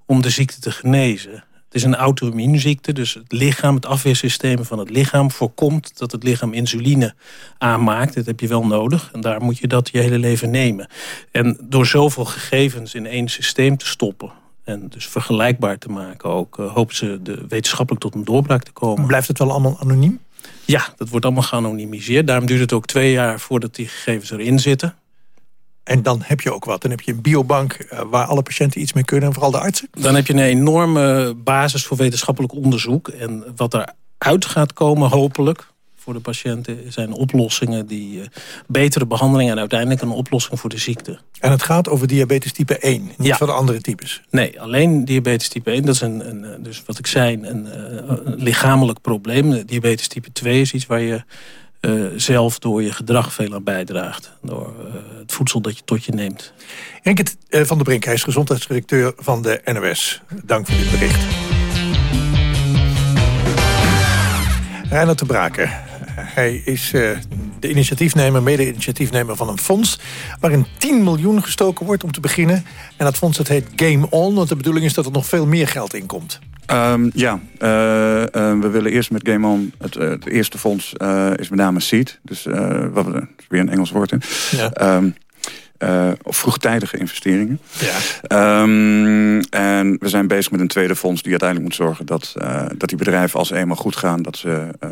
om de ziekte te genezen. Het is een auto-immuunziekte, dus het lichaam, het afweersysteem van het lichaam... voorkomt dat het lichaam insuline aanmaakt. Dat heb je wel nodig en daar moet je dat je hele leven nemen. En door zoveel gegevens in één systeem te stoppen... en dus vergelijkbaar te maken ook... eh, hopen ze de wetenschappelijk tot een doorbraak te komen. Blijft het wel allemaal anoniem? Ja, dat wordt allemaal geanonimiseerd. Daarom duurt het ook twee jaar voordat die gegevens erin zitten. En dan heb je ook wat. Dan heb je een biobank eh, waar alle patiënten iets mee kunnen... en vooral de artsen. Dan heb je een enorme basis voor wetenschappelijk onderzoek. En wat eruit gaat komen, hopelijk, voor de patiënten... zijn oplossingen die eh, betere behandeling... en uiteindelijk een oplossing voor de ziekte. En het gaat over diabetes type 1, niet Ja. van de andere types. Nee, alleen diabetes type 1, dat is een, een, eh, dus wat ik zei, een, een lichamelijk probleem. Diabetes type 2 is iets waar je eh, zelf door je gedrag veel aan bijdraagt. Door eh, het voedsel dat je tot je neemt. Rinke eh, van der Brink, hij is gezondheidsdirecteur van de NOS. Dank voor dit bericht. Reinhard de Braker. Hij is eh, de initiatiefnemer, mede-initiatiefnemer van een fonds... waarin 10 miljoen gestoken wordt om te beginnen. En dat fonds dat heet Game On, want de bedoeling is dat er nog veel meer geld in komt. Ehm, ja, eh, eh, we willen eerst met Game On... Het, het eerste fonds is met name Seed. Dus wat we, er is weer een Engels woord in. Ja. Ehm, eh, of vroegtijdige investeringen. Ja. Ehm, en we zijn bezig met een tweede fonds die uiteindelijk moet zorgen... dat, eh, dat die bedrijven als ze eenmaal goed gaan... dat ze eh,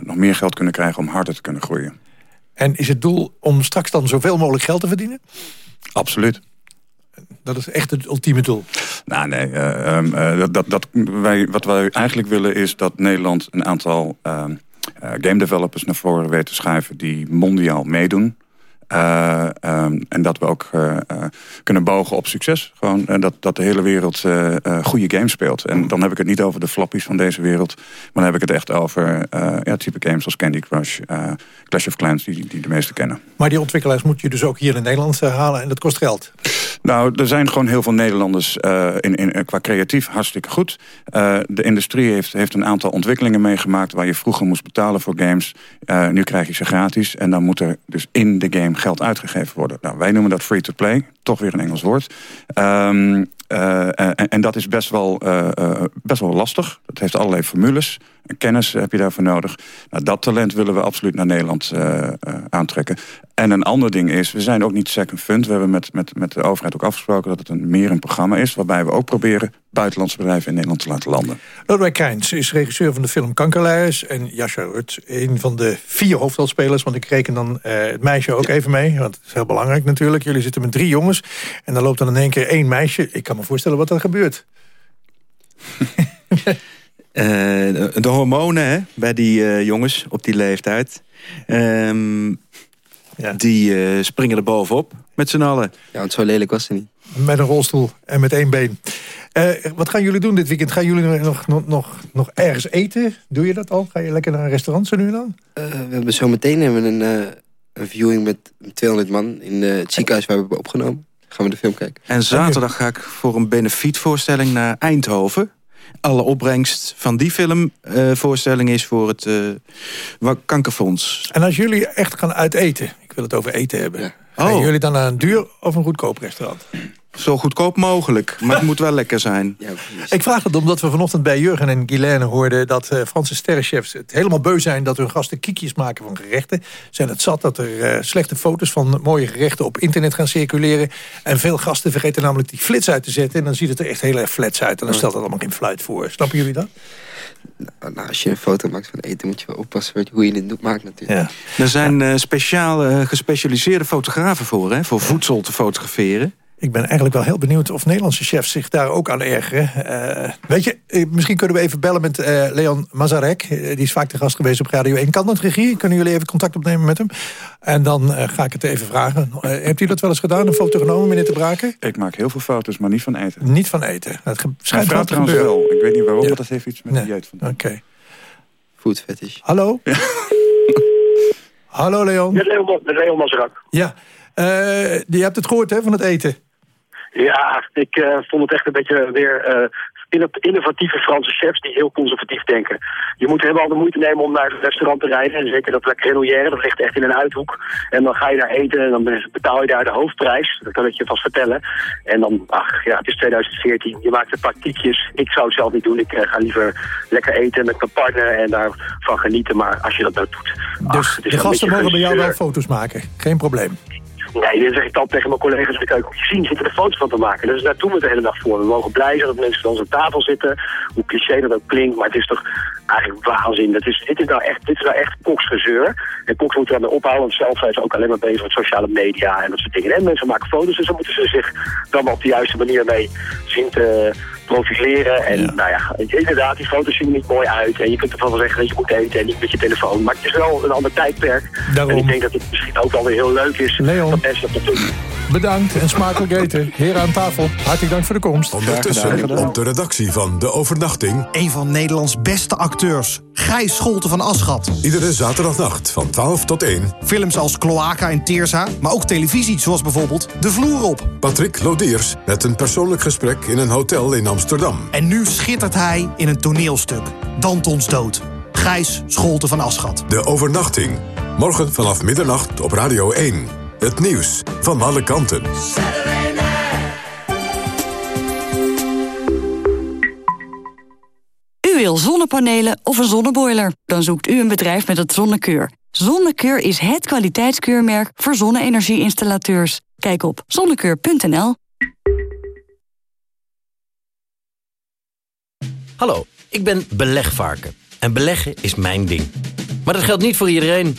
nog meer geld kunnen krijgen om harder te kunnen groeien. En is het doel om straks dan zoveel mogelijk geld te verdienen? Absoluut. Dat is echt het ultieme doel. Nou nee, eh, ehm, eh, dat, dat, dat, wij, wat wij eigenlijk willen is dat Nederland een aantal ehm, eh, game developers naar voren weet te schuiven die mondiaal meedoen. Eh, ehm, en dat we ook eh, eh, kunnen bogen op succes. Gewoon dat, dat de hele wereld goede games speelt. En dan heb ik het niet over de flappies van deze wereld. Maar dan heb ik het echt over ja, type games als Candy Crush, Clash of Clans, die, die de meeste kennen. Maar die ontwikkelaars moet je dus ook hier in Nederland halen en dat kost geld. Nou, er zijn gewoon heel veel Nederlanders in, in, qua creatief hartstikke goed. De industrie heeft, heeft een aantal ontwikkelingen meegemaakt... waar je vroeger moest betalen voor games. Nu krijg je ze gratis en dan moet er dus in de game geld uitgegeven worden. Nou, wij noemen dat free-to-play, toch weer een Engels woord. Ehm, eh, en, en dat is best wel, eh, eh, best wel lastig. Dat heeft allerlei formules. Kennis heb je daarvoor nodig. Nou, dat talent willen we absoluut naar Nederland eh, eh, aantrekken. En een ander ding is, we zijn ook niet second fund. We hebben met, met, met de overheid ook afgesproken dat het een, meer een programma is... waarbij we ook proberen buitenlandse bedrijven in Nederland te laten landen. Lodewijk Kijns is regisseur van de film Kankerlijers. En Jascha Rut, een van de vier hoofdrolspelers. Want ik reken dan eh, het meisje ook even mee. Want het is heel belangrijk natuurlijk. Jullie zitten met drie jongens. En dan loopt dan in één keer één meisje. Ik kan me voorstellen wat er gebeurt. (laughs) Eh, de, de hormonen hè, bij die eh, jongens op die leeftijd. Ehm, Die eh, springen er bovenop met z'n allen. Ja, want zo lelijk was ze niet. Met een rolstoel en met één been. Eh, wat gaan jullie doen dit weekend? Gaan jullie nog, nog, nog, nog ergens eten? Doe je dat al? Ga je lekker naar een restaurant zo nu dan? Eh, we hebben zo meteen hebben we een, eh, een viewing met 200 man in het ziekenhuis waar we hebben opgenomen. Gaan we de film kijken. En zaterdag ga ik voor een benefietvoorstelling naar Eindhoven. Alle opbrengst van die filmvoorstelling is voor het eh, kankerfonds. En als jullie echt gaan uiteten, ik wil het over eten hebben. Gaan Oh. jullie dan naar een duur of een goedkoop restaurant? Zo goedkoop mogelijk, maar het (laughs) moet wel lekker zijn. Ik vraag het omdat we vanochtend bij Jurgen en Guylaine hoorden... dat eh, Franse sterrenchefs het helemaal beu zijn dat hun gasten kiekjes maken van gerechten. Zijn het zat dat er eh, slechte foto's van mooie gerechten op internet gaan circuleren. En veel gasten vergeten namelijk die flits uit te zetten. En dan ziet het er echt heel erg flats uit. En dan stelt dat allemaal geen fluit voor. Snappen jullie dat? Nou, als je een foto maakt van eten, moet je wel oppassen met hoe je dit doet, maakt natuurlijk. Er zijn eh speciaal eh, gespecialiseerde fotografen voor, hè, voor voedsel te fotograferen. Ik ben eigenlijk wel heel benieuwd of Nederlandse chefs zich daar ook aan ergeren. Eh, weet je, eh, misschien kunnen we even bellen met eh, Leon Mazarek. Die is vaak de gast geweest op Radio 1. Kan dat, regie? Kunnen jullie even contact opnemen met hem? En dan eh, ga ik het even vragen. Hebt u dat wel eens gedaan, een foto genomen, meneer Te Braken? Ik maak heel veel foto's, maar niet van eten. Niet van eten. Dat schijnt wel te gebeuren. wel. Ik weet niet waarom, Ja. maar dat heeft iets met Nee. dieet van. Oké. Food fetish. Hallo? (laughs) Hallo Leon. Met Leon, met Leon Mazerak. Ja, Eh, je hebt het gehoord hè, van het eten. Ja, ik eh, vond het echt een beetje weer inno- innovatieve Franse chefs die heel conservatief denken. Je moet helemaal de moeite nemen om naar het restaurant te rijden. En zeker dat La Grenouillère, dat ligt echt in een uithoek. En dan ga je daar eten en dan betaal je daar de hoofdprijs. Dat kan ik je vast vertellen. En dan, ach ja, het is 2014. Je maakt een paar kiekjes. Ik zou het zelf niet doen. Ik eh, ga liever lekker eten met mijn partner en daarvan genieten. Maar als je dat nou doet... Dus de gasten mogen bij jou wel foto's maken. Geen probleem. Nee, dat zeg ik dan tegen mijn collega's in de keuken. Je zien, zitten er foto's van te maken. Dus daar doen we het de hele dag voor. We mogen blij zijn dat mensen aan tafel zitten. Hoe cliché dat ook klinkt, maar het is toch eigenlijk waanzin. Dat is, dit, is nou echt, dit is nou echt koksgezeur. En koks moeten daarmee ophouden, want zelf zijn ze ook alleen maar bezig met sociale media en dat soort dingen. En mensen maken foto's, dus dan moeten ze zich dan op de juiste manier mee zien te profileren. En nou ja, inderdaad, die foto's zien er niet mooi uit. En je kunt ervan wel zeggen dat je moet eten en niet met je telefoon. Maar het is wel een ander tijdperk. Daarom. En ik denk dat het misschien ook wel weer heel leuk is Leon. dat mensen dat doen. Bedankt en smakelijk eten. Heren aan tafel, hartelijk dank voor de komst. Ondertussen op de redactie van De Overnachting. Een van Nederlands beste acteurs, Gijs Scholten van Aschat. Iedere zaterdagnacht van 12 tot 1. Films als Cloaca en Teersa, maar ook televisie zoals bijvoorbeeld De Vloer op. Patrick Lodiers met een persoonlijk gesprek in een hotel in Amsterdam. En nu schittert hij in een toneelstuk, Dantons Dood. Gijs Scholten van Aschat. De Overnachting. Morgen vanaf middernacht op Radio 1. Het nieuws van alle kanten. U wil zonnepanelen of een zonneboiler? Dan zoekt u een bedrijf met het Zonnekeur. Zonnekeur is het kwaliteitskeurmerk voor zonne-energie-installateurs. Kijk op zonnekeur.nl. Hallo, ik ben belegvarken. En beleggen is mijn ding. Maar dat geldt niet voor iedereen.